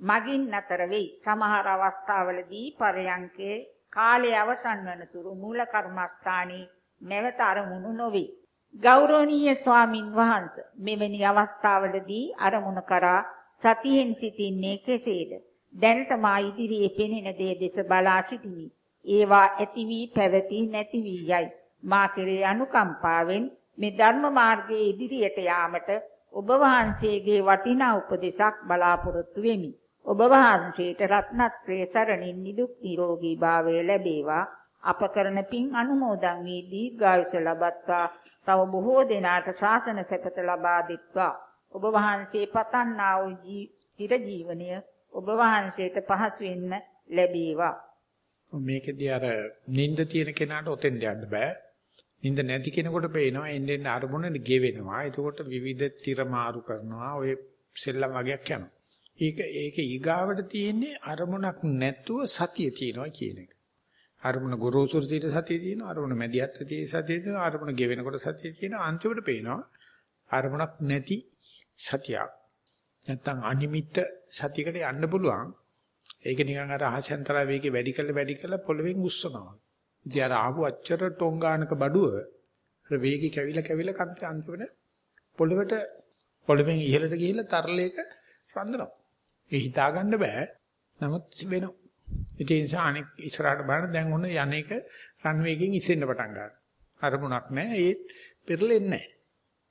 මගින් නතර වෙයි. සමහර අවස්ථාවලදී පරයන්කේ කාලය අවසන් වනතුරු මූල කර්මස්ථානයේ නැවත අරමුණු නොවේ. ගෞරවනීය ස්වාමින් වහන්සේ මෙවැනි අවස්ථාවලදී අරමුණ කරා සතියෙන් සිටින්නේ කෙසේද? දැනට මා ඉදිරියේ පෙනෙන දේ දෙස බලා සිටිමි. ඒවා ඇති වී පැවති නැති වී යයි. මා කෙරේ අනුකම්පාවෙන් මේ ධර්ම මාර්ගයේ ඉදිරියට යාමට ඔබ වහන්සේගේ වටිනා උපදෙසක් බලාපොරොත්තු වෙමි. ඔබ වහන්සේට රත්නත්‍රයේ සරණින් නිදුක් නිරෝගී භාවය ලැබේවා. අප කරන පින් අනුමෝදන් වී දීර්ඝායුෂ ලබත්වා. තව බොහෝ දෙනාට ශාසන සැපත ලබා දෙත්වා. ඔබ වහන්සේ පතන්නා වූ චිර ජීවනය ඔබ වහන්සේට පහසුවෙන්ම ලැබේවා. මේකෙදී අර නිින්ද තියෙන කෙනාට ඔතෙන් යන්න බෑ. නිින්ද නැති කෙනෙකුට පේනවා එන්න එන්න අරමුණ ගෙවෙනවා. එතකොට විවිධ tira මාරු කරනවා. ඔය සෙල්ලම් වගේක් යනවා. ඒක ඒක ඊගාවට තියෙන්නේ අරමුණක් නැතුව සතිය තියෙනවා කියන එක. අරමුණ ගොරෝසුර තියෙන සතිය තියෙනවා. අරමුණ මැදිහත් තියෙන සතිය තියෙනවා. අරමුණ ගෙවෙනකොට සතිය තියෙනවා. අන්තිමට පේනවා අරමුණක් නැති සතියක්. නැත්තම් අනිමිත්ත සතියකට යන්න පුළුවන්. ඒක නිකන් අර අහසෙන්තර වේගේ වැඩි කළ වැඩි කළ පොළවෙන් උස්සනවා. ඉතින් අර ආපු අච්චර ටොංගානක බඩුව අර වේගي කැවිලා කැවිලා කන්ත අන්තිමට පොළවට පොළවෙන් ඉහළට ගිහිල්ලා තරලයක රඳනවා. ඒ හිතා ගන්න බෑ. නමුත් වෙනවා. ඒ නිසා අනෙක් ඉස්සරහට බලන්න දැන් ඔන්න යන්නේක රන් වේගෙන් ඉස්සෙන්න පටන් ගන්නවා. අරමුණක් නැහැ. ඒත් පෙරලෙන්නේ නැහැ.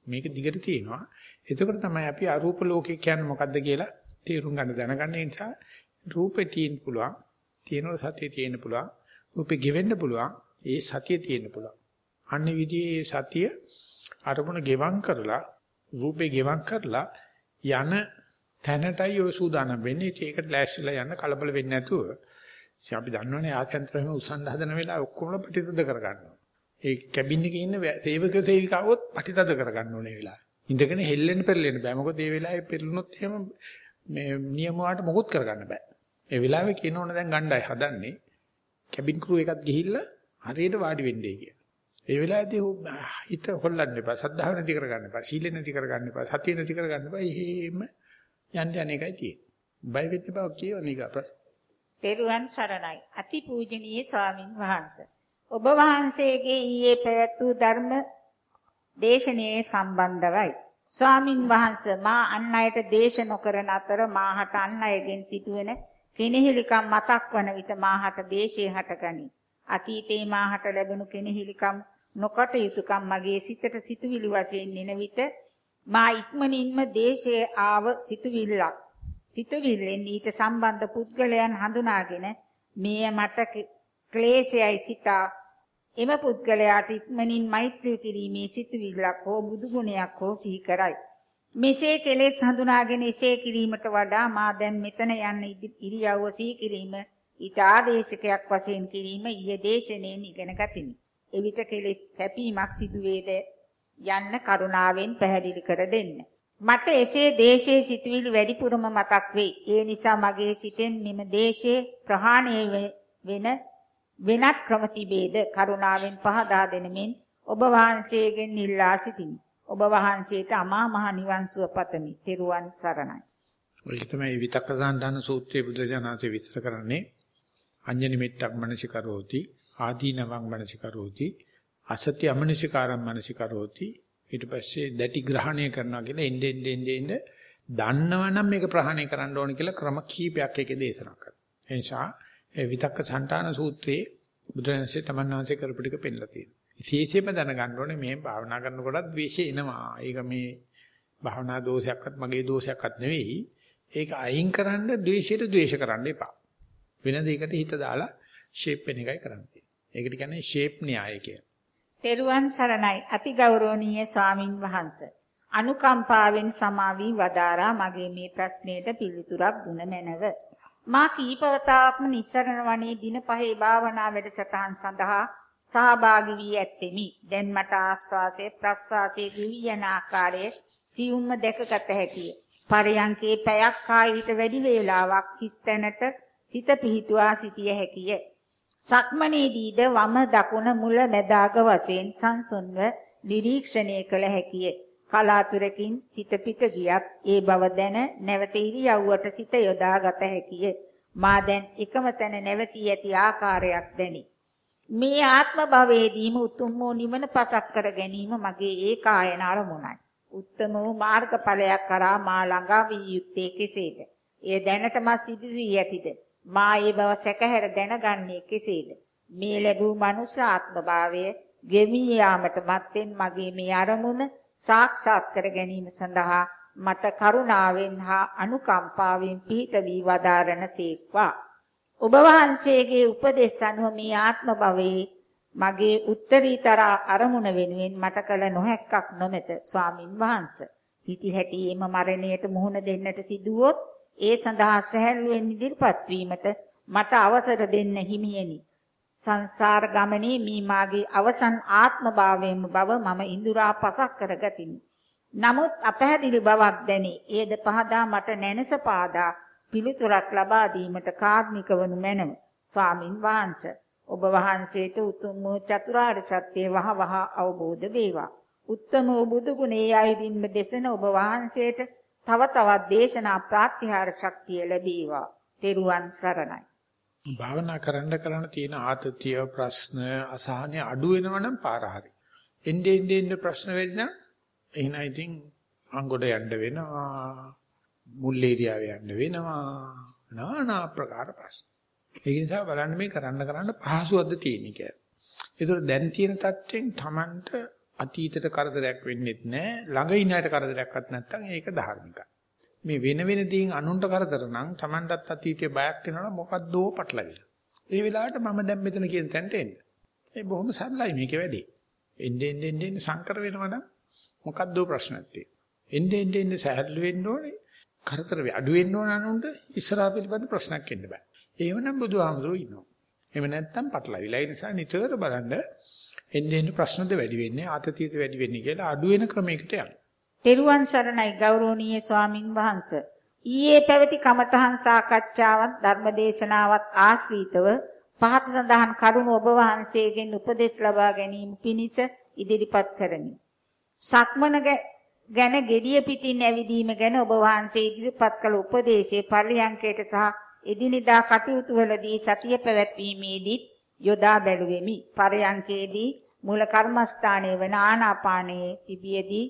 මේක දිගට තියෙනවා. එතකොට තමයි අපි අරූප ලෝකේ කියන්නේ මොකද්ද කියලා තේරුම් ගන්න දැනගන්න නිසා රූපේ තියෙන්න පුළුවන් තියෙනවල සතිය තියෙන්න පුළුවන් රූපේ ගෙවෙන්න පුළුවන් ඒ සතිය තියෙන්න පුළුවන්. අන්න විදිහේ සතිය අරමුණ ගෙවම් කරලා රූපේ ගෙවම් කරලා යන තැනටයි ඔය සූදානම් වෙන්නේ. ඒකට ලෑස්තිලා යන්න කලබල වෙන්නේ නැතුව. අපි දන්නවනේ ආයතනතරම උසන් හදන වෙලාව ඔක්කොම ප්‍රතිතද කරගන්නවා. ඒ කැබින් එකේ ඉන්න සේවක සේවිකාවොත් ප්‍රතිතද කරගන්න ඕනේ වෙලාව. ඉඳගෙන හෙල්ලෙන්න පෙරලෙන්න බෑ. මොකද මේ වෙලාවේ පෙරළුනොත් එහෙම මේ නියම වාට මොකොත් කරගන්න බෑ. ඒ වෙලාවේ කියනෝන දැන් ගණ්ඩායි හදන්නේ. කැබින් ක්‍රූ එකක් ගිහිල්ලා හරියට වාඩි වෙන්නේ කියලා. ඒ වෙලාවේදී හිත හොල්ලන්න එපා. සද්ධාව නැති කරගන්න එපා. සීල නැති කරගන්න එපා. සතිය නැති කරගන්න එපා. එහෙම යන්න යන එකයි තියෙන්නේ. බය වෙන්න එපා කියවන්නේ ගා ප්‍රශ්න. තෙරුවන් සරණයි. අතිපූජනීය ස්වාමින් වහන්සේ. ඔබ වහන්සේගේ ඊයේ පැවැත් වූ ධර්ම දේශනාවේ සම්බන්ධවයි. ස්වාමින් වහන්සේ මා අන් අයට දේශ නොකරන අතර මාහට අන් අයගෙන් සිදුවෙන කෙනෙහිලිකම් මතක් වන විට මාහට දේශේ හටගනි. අතීතේ මාහට ලැබුණු කෙනෙහිලිකම් නොකට යුතුයකම් මගේ සිතට සිතුවිලි වශයෙන් එන විට මා ඉක්මනින්ම දේශයේ ආව සිතුවිල්ලක්. සිතුවිල්ලෙන් ඊට සම්බන්ධ පුද්ගලයන් හඳුනාගෙන මෙය මට ක්ලේශයයි සිතා එම පුද්ගලයාට ඉක්මනින් මෛත්‍රී කිරීමේ සිතුවිල්ලක් හෝ බුදු ගුණයක් හෝ සිහි කරයි. මෙසේ කෙලෙස් හඳුනාගෙන එසේ කිරීමට වඩා මා දැන් මෙතන යන්න ඉරියව්ව සිහි කිරීම ඊට ආදේශකයක් වශයෙන් කිරීම ඊයේ දේශනෙන් ඉගෙන ගතිමි. එවිට කෙලෙස් කැපීමක් සිදු වේද යන්න කරුණාවෙන් පැහැදිලි කර දෙන්න. මට එසේ දේශයේ සිතුවිලි වැඩිපුරම මතක් වෙයි. ඒ නිසා මගේ සිතෙන් මෙම දේශයේ ප්‍රහාණය වෙන වෙනත් ක්‍රම තිබේද කරුණාවෙන් පහදා දෙනමින් ඔබ වහන්සේගෙන් ඉල්ලා සිටිමි. ඔබ වහන්සේට අමා මහ නිවන් සුව පතමි. තෙරුවන් සරණයි. ඔය තමයි විතක්ක සාන්දාන සූත්‍රයේ බුදුජානනාථේ විස්තර කරන්නේ අඤ්ඤ නිමිත්තක් මනසිකරෝති ආදීනවං මනසිකරෝති අසත්‍ය අමනසිකාරම් මනසිකරෝති ඊට පස්සේ දැටි ග්‍රහණය කරනවා කියලා එන්නේ එන්නේ එන්නේ දන්නවනම් මේක ප්‍රහාණය කරන්න ඕන කියලා ක්‍රම කීපයක් එකේ දේශනා කරනවා. ඒ නිසා විතක්ක සන්තාන සූත්‍රයේ බුදුරජාණන්සේ තමන් වහන්සේ කරපු ටික පෙන්නලා තියෙනවා. විශේෂයෙන්ම දැනගන්න ඕනේ මේ භාවනා කරනකොටත් ද්වේෂය එනවා. ඒක මේ භාවනා දෝෂයක්වත් මගේ දෝෂයක්වත් නෙවෙයි. ඒක අයින් කරන්න ද්වේෂයට ද්වේෂ කරන්න එපා. වෙන දෙයකට හිත දාලා ෂේප් වෙන එකයි කරන්න තියෙන්නේ. ඒකට කියන්නේ ෂේප් න්‍යාය කියලා. තෙරුවන් සරණයි අතිගෞරවනීය ස්වාමින් වහන්සේ. අනුකම්පාවෙන් සමාවි වදාරා මගේ මේ ප්‍රශ්නයට පිළිතුරක් දුන මැනව. මා කීපවතාවක්ම නිස්සරණ වනේ දින පහේ භාවනා වැඩසටහන් සඳහා සහභාගී වී ඇත්තෙමි. දැන් මට ආස්වාසයේ ප්‍රස්වාසයේ ගෙවි යන ආකාරය සියුම්ම දැකගත හැකිය. පරයන්කේ පැයක් කාලීට වැඩි වේලාවක් හිස්තැනට සිත පිහිටුවා සිටිය හැකිය. සක්මනේදීද වම දකුණ මුල මැදාග වශයෙන් සංසුන්ව නිරීක්ෂණය කළ හැකිය. කලාතුරකින් සිත පිට ගියත් ඒ බව දැන නැවත ඉරියව්වට සිත යොදා ගත හැකිය. මා දැන් එකම තැන නැවතී ඇති ආකාරයක් දැනේ. මේ ආත්ම භවයේදීම උතුම් වූ නිවන පසක් කර ගැනීම මගේ ඒකායන අරමුණයි. උත්තම වූ මාර්ගඵලයක් කරා මා ළඟා විය යුත්තේ කෙසේද? එය දැනටම සිදු වී ඇතිද? මා ඒ බව සැකහැර දැනගන්නේ කෙසේද? මේ ලැබූ මනුෂ්‍ය ආත්ම භාවය ගෙවි යාමට මත්තෙන් මගේ මේ අරමුණ සාක්ෂාත් කර ගැනීම සඳහා මට කරුණාවෙන් හා අනුකම්පාවෙන් පිහිට වී වදාරන සේක්වා. ඔබ වහන්සේගේ උපදෙස් අනුව මේ ආත්ම භවයේ මගේ උත්තරීතර අරමුණ වෙනුවෙන් මට කල නොහැක්කක් නොමෙත ස්වාමින් වහන්සේ. හිටි හැටියේම මරණයට මුහුණ දෙන්නට සිදුවොත් ඒ සඳහා සැහැල්ලුවෙන් ඉදිරිපත් වීමට මට අවසර දෙන්න හිමියනි. සංසාර ගමනේ මේ මාගේ අවසන් ආත්ම භාවයෙන්ම බව මම ඉඳුරා පසක් කරගතිමි. නමුත් අපහැදිලි බවක් දැනේ. ඒද පහදා මට නැනස පාදා පිළිතුරක් ලබා දීමට කාර්නික වනු මැනව. ස්වාමින් වහන්සේ ඔබ වහන්සේට උතුම් වූ චතුරාර්ය සත්‍ය වහ වහ අවබෝධ වේවා. උත්තම වූ බුදු ගුණයේ අයදින්ම දේශන ඔබ වහන්සේට තව තවත් දේශනා ප්‍රාත්‍යහාර ශක්තිය ලැබේවා. තෙරුවන් සරණයි. භාවනා කරන්න කරන්න තියෙන ආතතිය ප්‍රශ්න අසහනය අඩු වෙනවනම් පාර හරි. එන්නේ එන්නේ එන්නේ ප්‍රශ්න වෙන්න එහෙනම් ඉතින් අංගොඩ යන්න වෙනවා. මුල් ඒරියාවේ යන්න වෙනවා. নানা ආකාර ප්‍රශ්න. ඒ නිසා බලන්න මේ කරන්න කරන්න පහසුවක්ද තියෙන්නේ කියලා. ඒතර දැන් තියෙන තත්ත්වෙන් Tamanට අතීතයට කරදරයක් වෙන්නේ නැහැ. ළඟ ඉන්නයට කරදරයක්වත් නැත්නම් ඒක ධාර්මිකයි. මේ වෙන වෙන දේන් අනුන්ට කරදර නම් Tamanටත් අතීතයේ බයක් වෙනවා මොකද්දෝ පටලවිලා. ඒ වෙලාවට මම දැන් මෙතන කියන තැනට එන්න. ඒ බොහොම සරලයි මේකේ වැඩේ. එන්නේ එන්නේ එන්නේ සංකර වෙනවනම් මොකද්දෝ ප්‍රශ්නක් තියෙනවා. එන්නේ එන්නේ එන්නේ සහැල්ලු වෙන්න ඕනේ. කරදර අඩු වෙන්න ඕන අනුන්ට ඉස්සරහා පිළිබඳ ප්‍රශ්නක් එන්න බෑ. එහෙමනම් බුදුහාමුදුරුවෝ ඉන්නවා. එහෙම නැත්නම් පටලවිලා. ඒ නිසා නිතර බලන්න එන්නේ එන්නේ ප්‍රශ්නද වැඩි වෙන්නේ ආතතියද වැඩි වෙන්නේ කියලා අඩු වෙන ක්‍රමයකට යන්න. තෙරුවන් සරණයි ගෞරවනීය ස්වාමින් වහන්සේ. ඊයේ පැවති කමඨහන් සාකච්ඡාවත් ධර්මදේශනාවත් ආශ්‍රිතව පහත සඳහන් කරුණ ඔබ වහන්සේගෙන් උපදෙස් ලබා ගැනීම පිණිස ඉදිරිපත් කරමි. සක්මන ගැන gediya පිටින් ඇවිදීම ගැන ඔබ වහන්සේ ඉදිරිපත් කළ උපදේශයේ පරියන්කයට සහ එදිනෙදා කටයුතු වලදී සතිය පැවැත්වීමේදීත් යොදා බැලුවෙමි. පරියන්කේදී මූල කර්මස්ථානයේ වන ආනාපානයේ තිබියදී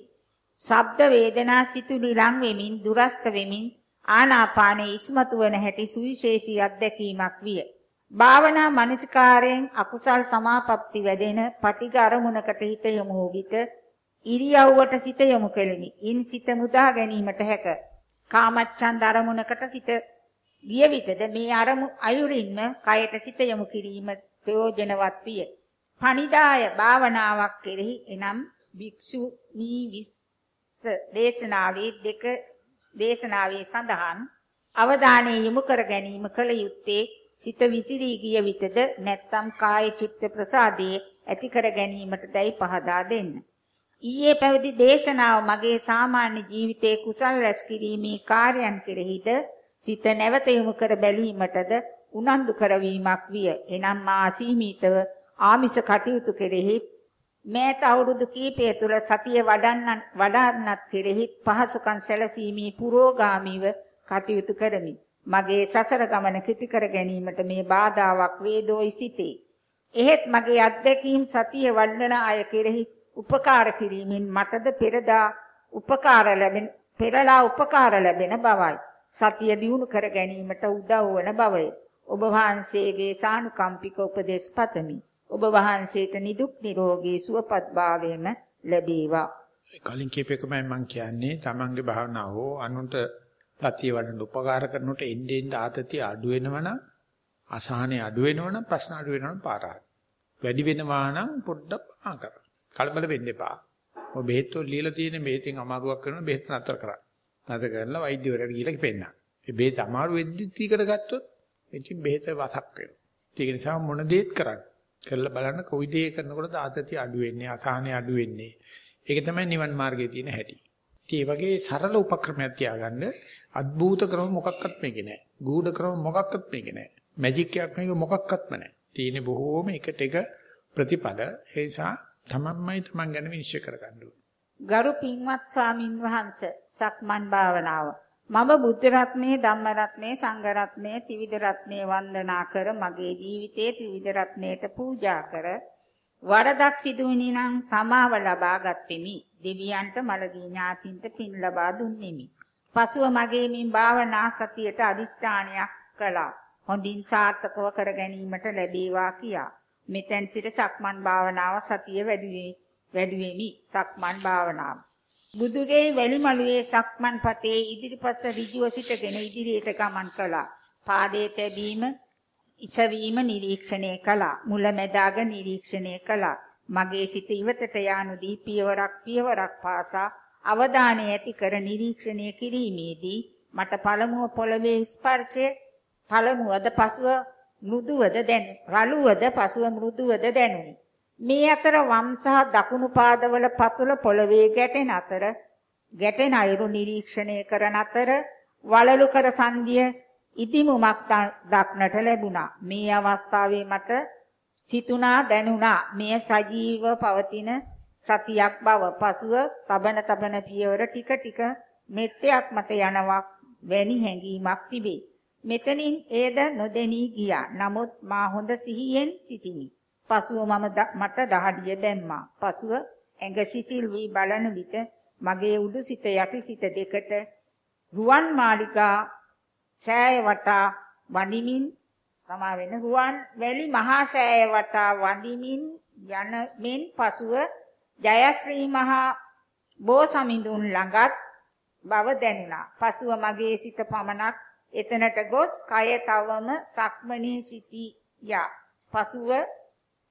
ශබ්ද වේදනා සිතුවිලි ලං වෙමින් දුරස්ත වෙමින් ආනාපානයේ ඉස්මතු වන හැටි සුවිශේෂී අත්දැකීමක් විය. භාවනා මනසිකාරයෙන් අකුසල් සමාපatti වැඩෙන පටිඝ අරමුණකට හිත යොමු වූ විට ඉරියව්වට සිත යොමු කෙලිමි. ඉන් සිත මුදා ගැනීමට හැක. කාමච්ඡන්ද අරමුණකට සිත ගිය විටද මේ අරමු අයුරින්ම කයට සිත යොමු කිරීම ප්‍රයෝජනවත් විය. පණිදාය භාවනාවක් කෙරෙහි එනම් භික්ෂු නී දේශනාවේ දෙක දේශනාවේ සඳහන් අවධානය යොමු කර ගැනීම කල යුත්තේ සිත විසිරී ගිය විටද නැත්නම් කාය චිත්ත ප්‍රසාදයේ ඇති කර ගැනීමටදයි පහදා දෙන්න. ඊයේ පැවති දේශනාව මගේ සාමාන්‍ය ජීවිතයේ කුසල් රැස් කිරීමේ කාර්යයන් කෙරෙහිද සිත නැවත යොමු කර බැලීමටද උනන්දු කරවීමක් විය. එනම් මා සීමිතව ආමිෂ කටයුතු කෙරෙහි මෑත අවුරුදු කීපය තුළ සතිය වඩන්න වඩන්නත් කෙරෙහි පහසුකම් සැලසීමේ පුරෝගාමීව කටයුතු කරමි. මගේ සසර ගමන කිටි කර ගැනීමට මේ බාධාවක් වේදෝයි සිටේ. එහෙත් මගේ අත්දැකීම් සතිය වඩන අය කෙරෙහි උපකාර කිරීමෙන් මටද පෙරදා උපකාර ලැබෙන පෙරලා උපකාර ලැබෙන බවයි. සතිය දියුණු කර ගැනීමට උදව් වන බවය. ඔබ වහන්සේගේ සානුකම්පික උපදේශ පතමි. ඔබ වහන්සේට නිදුක් නිරෝගී සුවපත් භාවයම ලැබේවා. කලින් කීපෙකමයි මම කියන්නේ තමන්ගේ භාවනාව හෝ අනුන්ට සතිය වඩන්න උපකාර කරනකොට එන්නේ එන්නේ ආතතිය අඩු වෙනවනම් අසහනේ අඩු වෙනවනම් ප්‍රශ්න අඩු වෙනවනම් පාරායි. වැඩි වෙනවා නම් පොඩ්ඩක් ආ කරන්න. කලබල වෙන්න එපා. ඔය බෙහෙත් වල ලියලා තියෙන බෙහෙතෙන් අමාරුවක් කරනවා බෙහෙත් නතර කරන්න. නතර කරලා වෛද්‍යවරයාට ගිහලා පෙන්නන්න. මේ බෙහෙත් අමාරු වෙද්දි තීකර ගත්තොත් ඉතින් බෙහෙත වසක් වෙනවා. ඒක නිසා මොන දේත් කරන්න. කරලා බලන්න කොයි දේ කරනකොට ආතතිය අඩු වෙන්නේ, අසහනෙ අඩු වෙන්නේ. ඒක තමයි නිවන් මාර්ගයේ තියෙන හැටි. ඉතින් මේ වගේ සරල උපක්‍රමයක් තියාගන්න අద్භූත ක්‍රම මොකක්වත් මේකේ නැහැ. ගූඪ ක්‍රම මොකක්වත් මේකේ නැහැ. මැජික් එකක් මේක මොකක්වත්ම නැහැ. තියෙන්නේ බොහෝම එකට එක ප්‍රතිඵල. ඒ නිසා තමන්මයි තමන් ගැන විනිශ්චය කරගන්න ඕනේ. ගරු පින්වත් ස්වාමින් වහන්සේ සක්මන් භාවනාව. මම බුද්ධ රත්නයේ ධම්ම රත්නයේ සංඝ රත්නයේ ත්‍රිවිධ රත්නයේ වන්දනා කර මගේ ජීවිතයේ ත්‍රිවිධ රත්නයට පූජා කර වරදක් සිදුවුණි නම් සමාව ලබා ගත්ෙමි. දෙවියන්ට මළගී ඥාතින්ට පින් ලබා දුන්නෙමි. පසුව මගේ මින් භාවනා සතියට අදිෂ්ඨානයක් කළා. හොඳින් සාර්ථකව කර ගැනීමට ලැබේවා කියා. මෙතෙන් සිට සක්මන් භාවනාව සතිය වැඩි වෙමි සක්මන් භාවනාව බුදුගේ වැලිමලුවේ සක්මන් පතේ ඉදිරිපස ඍජුව සිටගෙන ඉදිරියට ගමන් කළා. පාදයේ තැබීම, ඉසවීම නිරීක්ෂණය කළා. මුලැමැදාග නිරීක්ෂණය කළා. මගේ සිත ඉවතට යානුදී පියවරක් පියවරක් පාසා අවධානය ඇති කර නිරීක්ෂණය කිරීමේදී මට පළමුව පොළවේ ස්පර්ශය පළමුවද පසුව මෘදුවද දැනු රළුවද පසුව මෘදුවද දැනුනි. මේ අතර වම් සහ දකුණු පාදවල පතුල පොළවේ ගැටෙන අතර ගැටෙන අයුරු නිරීක්ෂණය කරන අතර වලලු කර සංදිය ඉදිමුමක් දක්නට ලැබුණා. මේ අවස්ථාවේ මට සිතුණා දැනුණා මෙය සජීව පවතින සතියක් බව. පසුව තබන තබන පියවර ටික ටික මෙත්තයක් මත යනවා වැනි හැඟීමක් තිබේ. මෙතනින් එයද නොදෙනී ගියා. නමුත් මා හොඳ සිහියෙන් සිටිමි. පසුව මම මට දහඩිය දැම්මා. පසුව ඇඟ සිසිල් වී බලන විට මගේ උඩු සිත යටි සිත දෙකට රුවන් මාලිකා ඡාය වටා වඳිමින් සමා වෙන රුවන් වැලි මහා සෑය වටා වඳිමින් යන මෙන් පසුව ජයශ්‍රී මහා බෝසමිඳුන් ළඟත් බව දැනුණා. පසුව මගේ සිත පමණක් එතනට ගොස් කය තවම සක්මණේ සිටියා. පසුව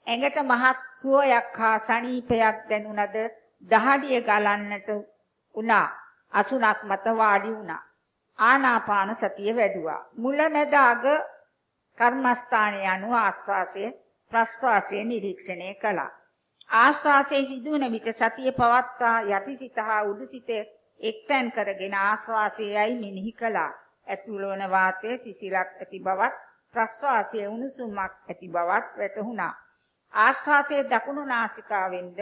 ඇඟට මහත් සුවයක් හා සනීපයක් දැනුණද දහඩිය ගලන්නට උනා. අසුණක් මත වාඩි වුණා. ආනාපාන සතිය වැඩුවා. මුලැමැද අග කර්මස්ථානයේ අනුව ආස්වාසය ප්‍රස්වාසය නිරීක්ෂණය කළා. ආස්වාසයේ සිදුවන විට සතිය පවත්වා යටිසිත හා උඩුසිත එක්තැන් කරගෙන ආස්වාසයයි මෙනෙහි කළා. ඇතුළවන වාතයේ සිසිලක් ඇති බවත් ප්‍රස්වාසයේ උණුසුමක් ඇති බවත් වැටහුණා. ආශ්වාසයේ දකුණු නාසිකාවෙන්ද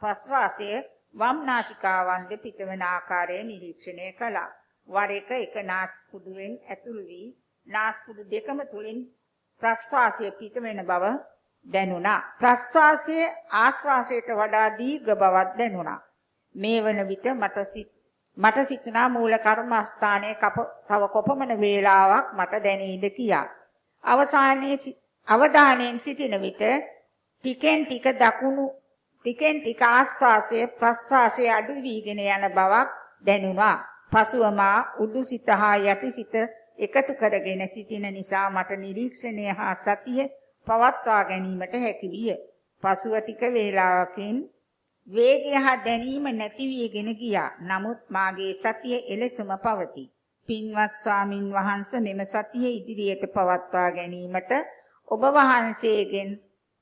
ප්‍රශ්වාසයේ වම් නාසිකාවෙන්ද පිටවන ආකාරය නිරීක්ෂණය කළා. වර එක එක නාස්පුඩුවෙන් ඇතුළු වී නාස්පුඩු දෙකම තුලින් ප්‍රශ්වාසය පිටවෙන බව දැනුණා. ප්‍රශ්වාසයේ ආශ්වාසයට වඩා දීර්ඝ බවක් දැනුණා. මේ වන විට මට මට සිතුණා මූල කර්මස්ථානයේ තව කොපමණ වේලාවක් මට දැනේද කියා. අවසානයේ අවධානයෙන් සිටින විට ටිකෙන් ටික දකුණු ටිකෙන් ටික ආස්වාසයේ ප්‍රස්වාසයේ අඩු වීගෙන යන බවක් දැනුණා. පසුව මා උඩුසිත හා යටිසිත එකතු කරගෙන සිටින නිසා මට නිරීක්ෂණය හා සතිය පවත්වා ගැනීමට හැකි විය. පසුව ටික වේලාවකින් වේගය හා දැනීම නැති වීගෙන ගියා. නමුත් මාගේ සතිය එලෙසම පවතී. පින්වත් ස්වාමින් වහන්සේ මෙම සතිය ඉදිරියට පවත්වා ගැනීමට ඔබ වහන්සේගෙන්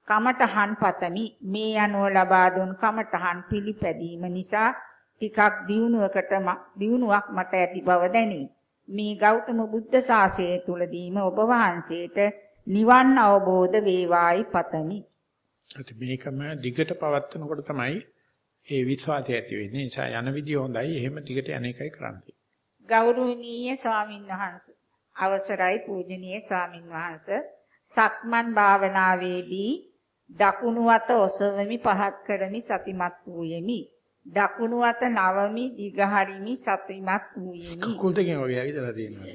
කමඨහන් පතමි. මේ අනුව ලබා දුන් කමඨහන් පිළිපැදීම නිසා ටිකක් දියුණුවකට දියුණුවක් මට ඇති බව දැනේ. මේ ගෞතම බුද්ධ ශාසනය තුලදීම ඔබ වහන්සේට නිවන් අවබෝධ වේවායි පතමි. මේකම දිගට පවත්නකොට තමයි ඒ විශ්වාසය ඇති වෙන්නේ. නිසා යන විදිය හොඳයි. එහෙම දිගට යන එකයි කරන්නේ. ගෞරවනීය ස්වාමින් වහන්සේ අවසරයි පූජනීය ස්වාමින් වහන්සේ සක්මන් භාවනාවේදී දකුණු අත ඔසවමි පහත් කරමි සතිමත් වූයෙමි. දකුණු අත නවමි දිගහරිමි සතිමත් වූයෙමි. කුකුල් දෙකෙන් වගේ ඇවිදලා තියෙනවා.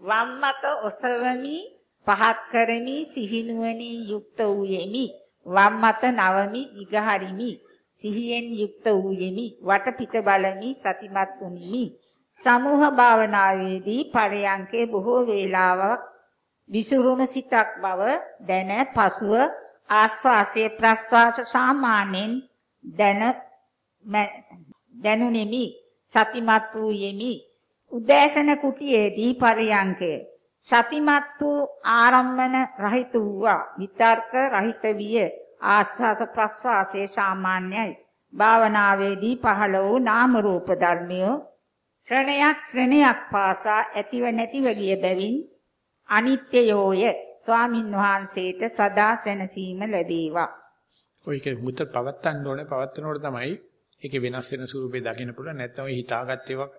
වම් අත ඔසවමි පහත් කරමි සිහිනුවණින් යුක්ත වූයෙමි. වම් අත නවමි දිගහරිමි සිහියෙන් යුක්ත වූයෙමි. වටපිට බලමි සතිමත් වුනිමි. සමූහ භාවනාවේදී පරයන්කේ බොහෝ වේලාවක් විසුරුණු සිතක් බව දැන පසුව ආස්වාසයේ ප්‍රස්වාස සාමාන්‍යයෙන් දැන දැනුනෙමි සතිමත් වූ යෙමි උදෑසන කුටියේදී පරියංකය සතිමත් වූ ආරම්මන රහිත වූවා. විතර්ක රහිත විය. ආස්වාස ප්‍රස්වාසයේ සාමාන්‍යයි. භාවනාවේදී පහළ වූ නාම රූප ධර්මය ශ්‍රණයක් ශ්‍රණයක් පාසා ඇතිව නැතිව ගිය බැවින් අනිත්‍යයෝය. ස්වාමින් වහන්සේට සදා සැනසීම ලැබේවා. ඔයක මුත පවත්තන්න ඕනේ. පවත්තනකොට තමයි ඒකේ වෙනස් වෙන ස්වරූපේ දකින්න පුළුවන්. නැත්නම් ඔය හිතාගත් ඒවා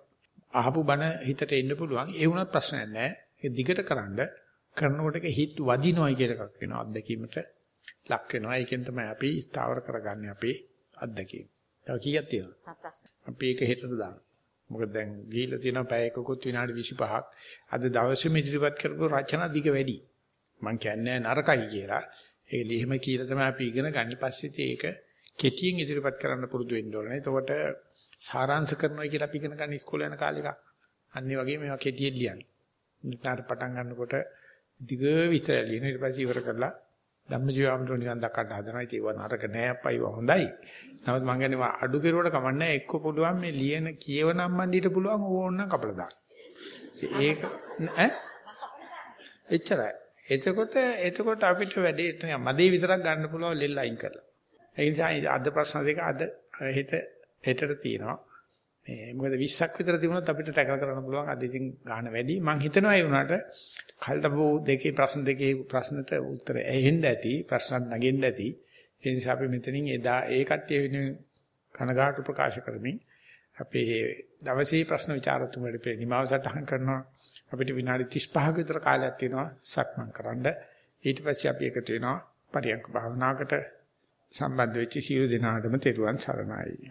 අහපු බණ හිතට එන්න පුළුවන්. ඒ වුණත් ප්‍රශ්නයක් නැහැ. ඒ දිගට කරන්ඩ කරනකොට ඒක හිත වදිනොයි කියලා එකක් වෙනවා අත්දැකීමට ලක් වෙනවා. ඒකෙන් තමයි අපි ස්ථාවර කරගන්නේ අපේ අත්දැකීම. තව කීයක් තියෙනවද? අපි ඒක හෙටට දාන්න. මොකද දැන් ගිහිල්ලා තියෙනවා පැය එකකුත් විනාඩි 25ක්. අද දවසේම ඉදිරිපත් කරපු රචනා දිග වැඩි. මම කියන්නේ නරකයි කියලා. ඒක ලිහිම කියලා තමයි අපි ඉගෙන ගන්න. පස්සේ ඒක කෙටියෙන් ඉදිරිපත් කරන්න පුරුදු වෙන්න ඕනේ. එතකොට සාරාංශ කරනවා කියලා අපි ඉගෙන ගන්න ඉස්කෝලේ යන කාලේ එකක්. අනිත් වගේ මේවා කෙටියෙන් ලියන්නේ. නිතර පටන් ගන්නකොට දිග විස්තර ලියන ඊට පස්සේ ඉවර කරලා ධම්මජීවම්තෝ නිකන් දක්කට හදනවා. ඉතින් ඒව නරක නෑ අප්පයි හොඳයි. නමුත් මං කියන්නේ අඩු කෙරුවට කමන්නේ එක්ක පුළුවන් මේ ලියන කියවනම් මන්දිට පුළුවන් ඕනනම් කපලා දාන්න. ඒක ඈ එච්චරයි. එතකොට එතකොට අපිට වැඩේ මදේ විතරක් ගන්න පුළුවන් ලෙල් අයින් කරලා. ඒ නිසා අද ප්‍රශ්න දෙක අද හෙට හෙටට තියෙනවා. මේ මොකද 20ක් විතර තිබුණොත් අපිට ටැකල් කරන්න පුළුවන් අද ඉතින් ගන්න වැඩි. මම හිතනවා ඒ වුණාට කල්තබෝ දෙකේ ප්‍රශ්න දෙකේ ප්‍රශ්නට උත්තර ඇහෙන්න ඇති ප්‍රශ්න නගෙන්න ඇති. ඒ නිසා අපි මෙතනින් එදා ඒ කට්ටිය වෙන කනගාටු ප්‍රකාශ කරමින් අපේ දවසේ ප්‍රශ්න විචාරතුමට නිමාව සටහන් කරනවා. අපිට විනාඩි 35ක විතර කාලයක් තියෙනවා සක්මන් කරන්න. ඊට පස්සේ අපි එකතු වෙනවා පරියන්ක භාවනාවකට සම්බන්ධ වෙච්ච සියලු දෙනාටම තෙරුවන් සරණයි.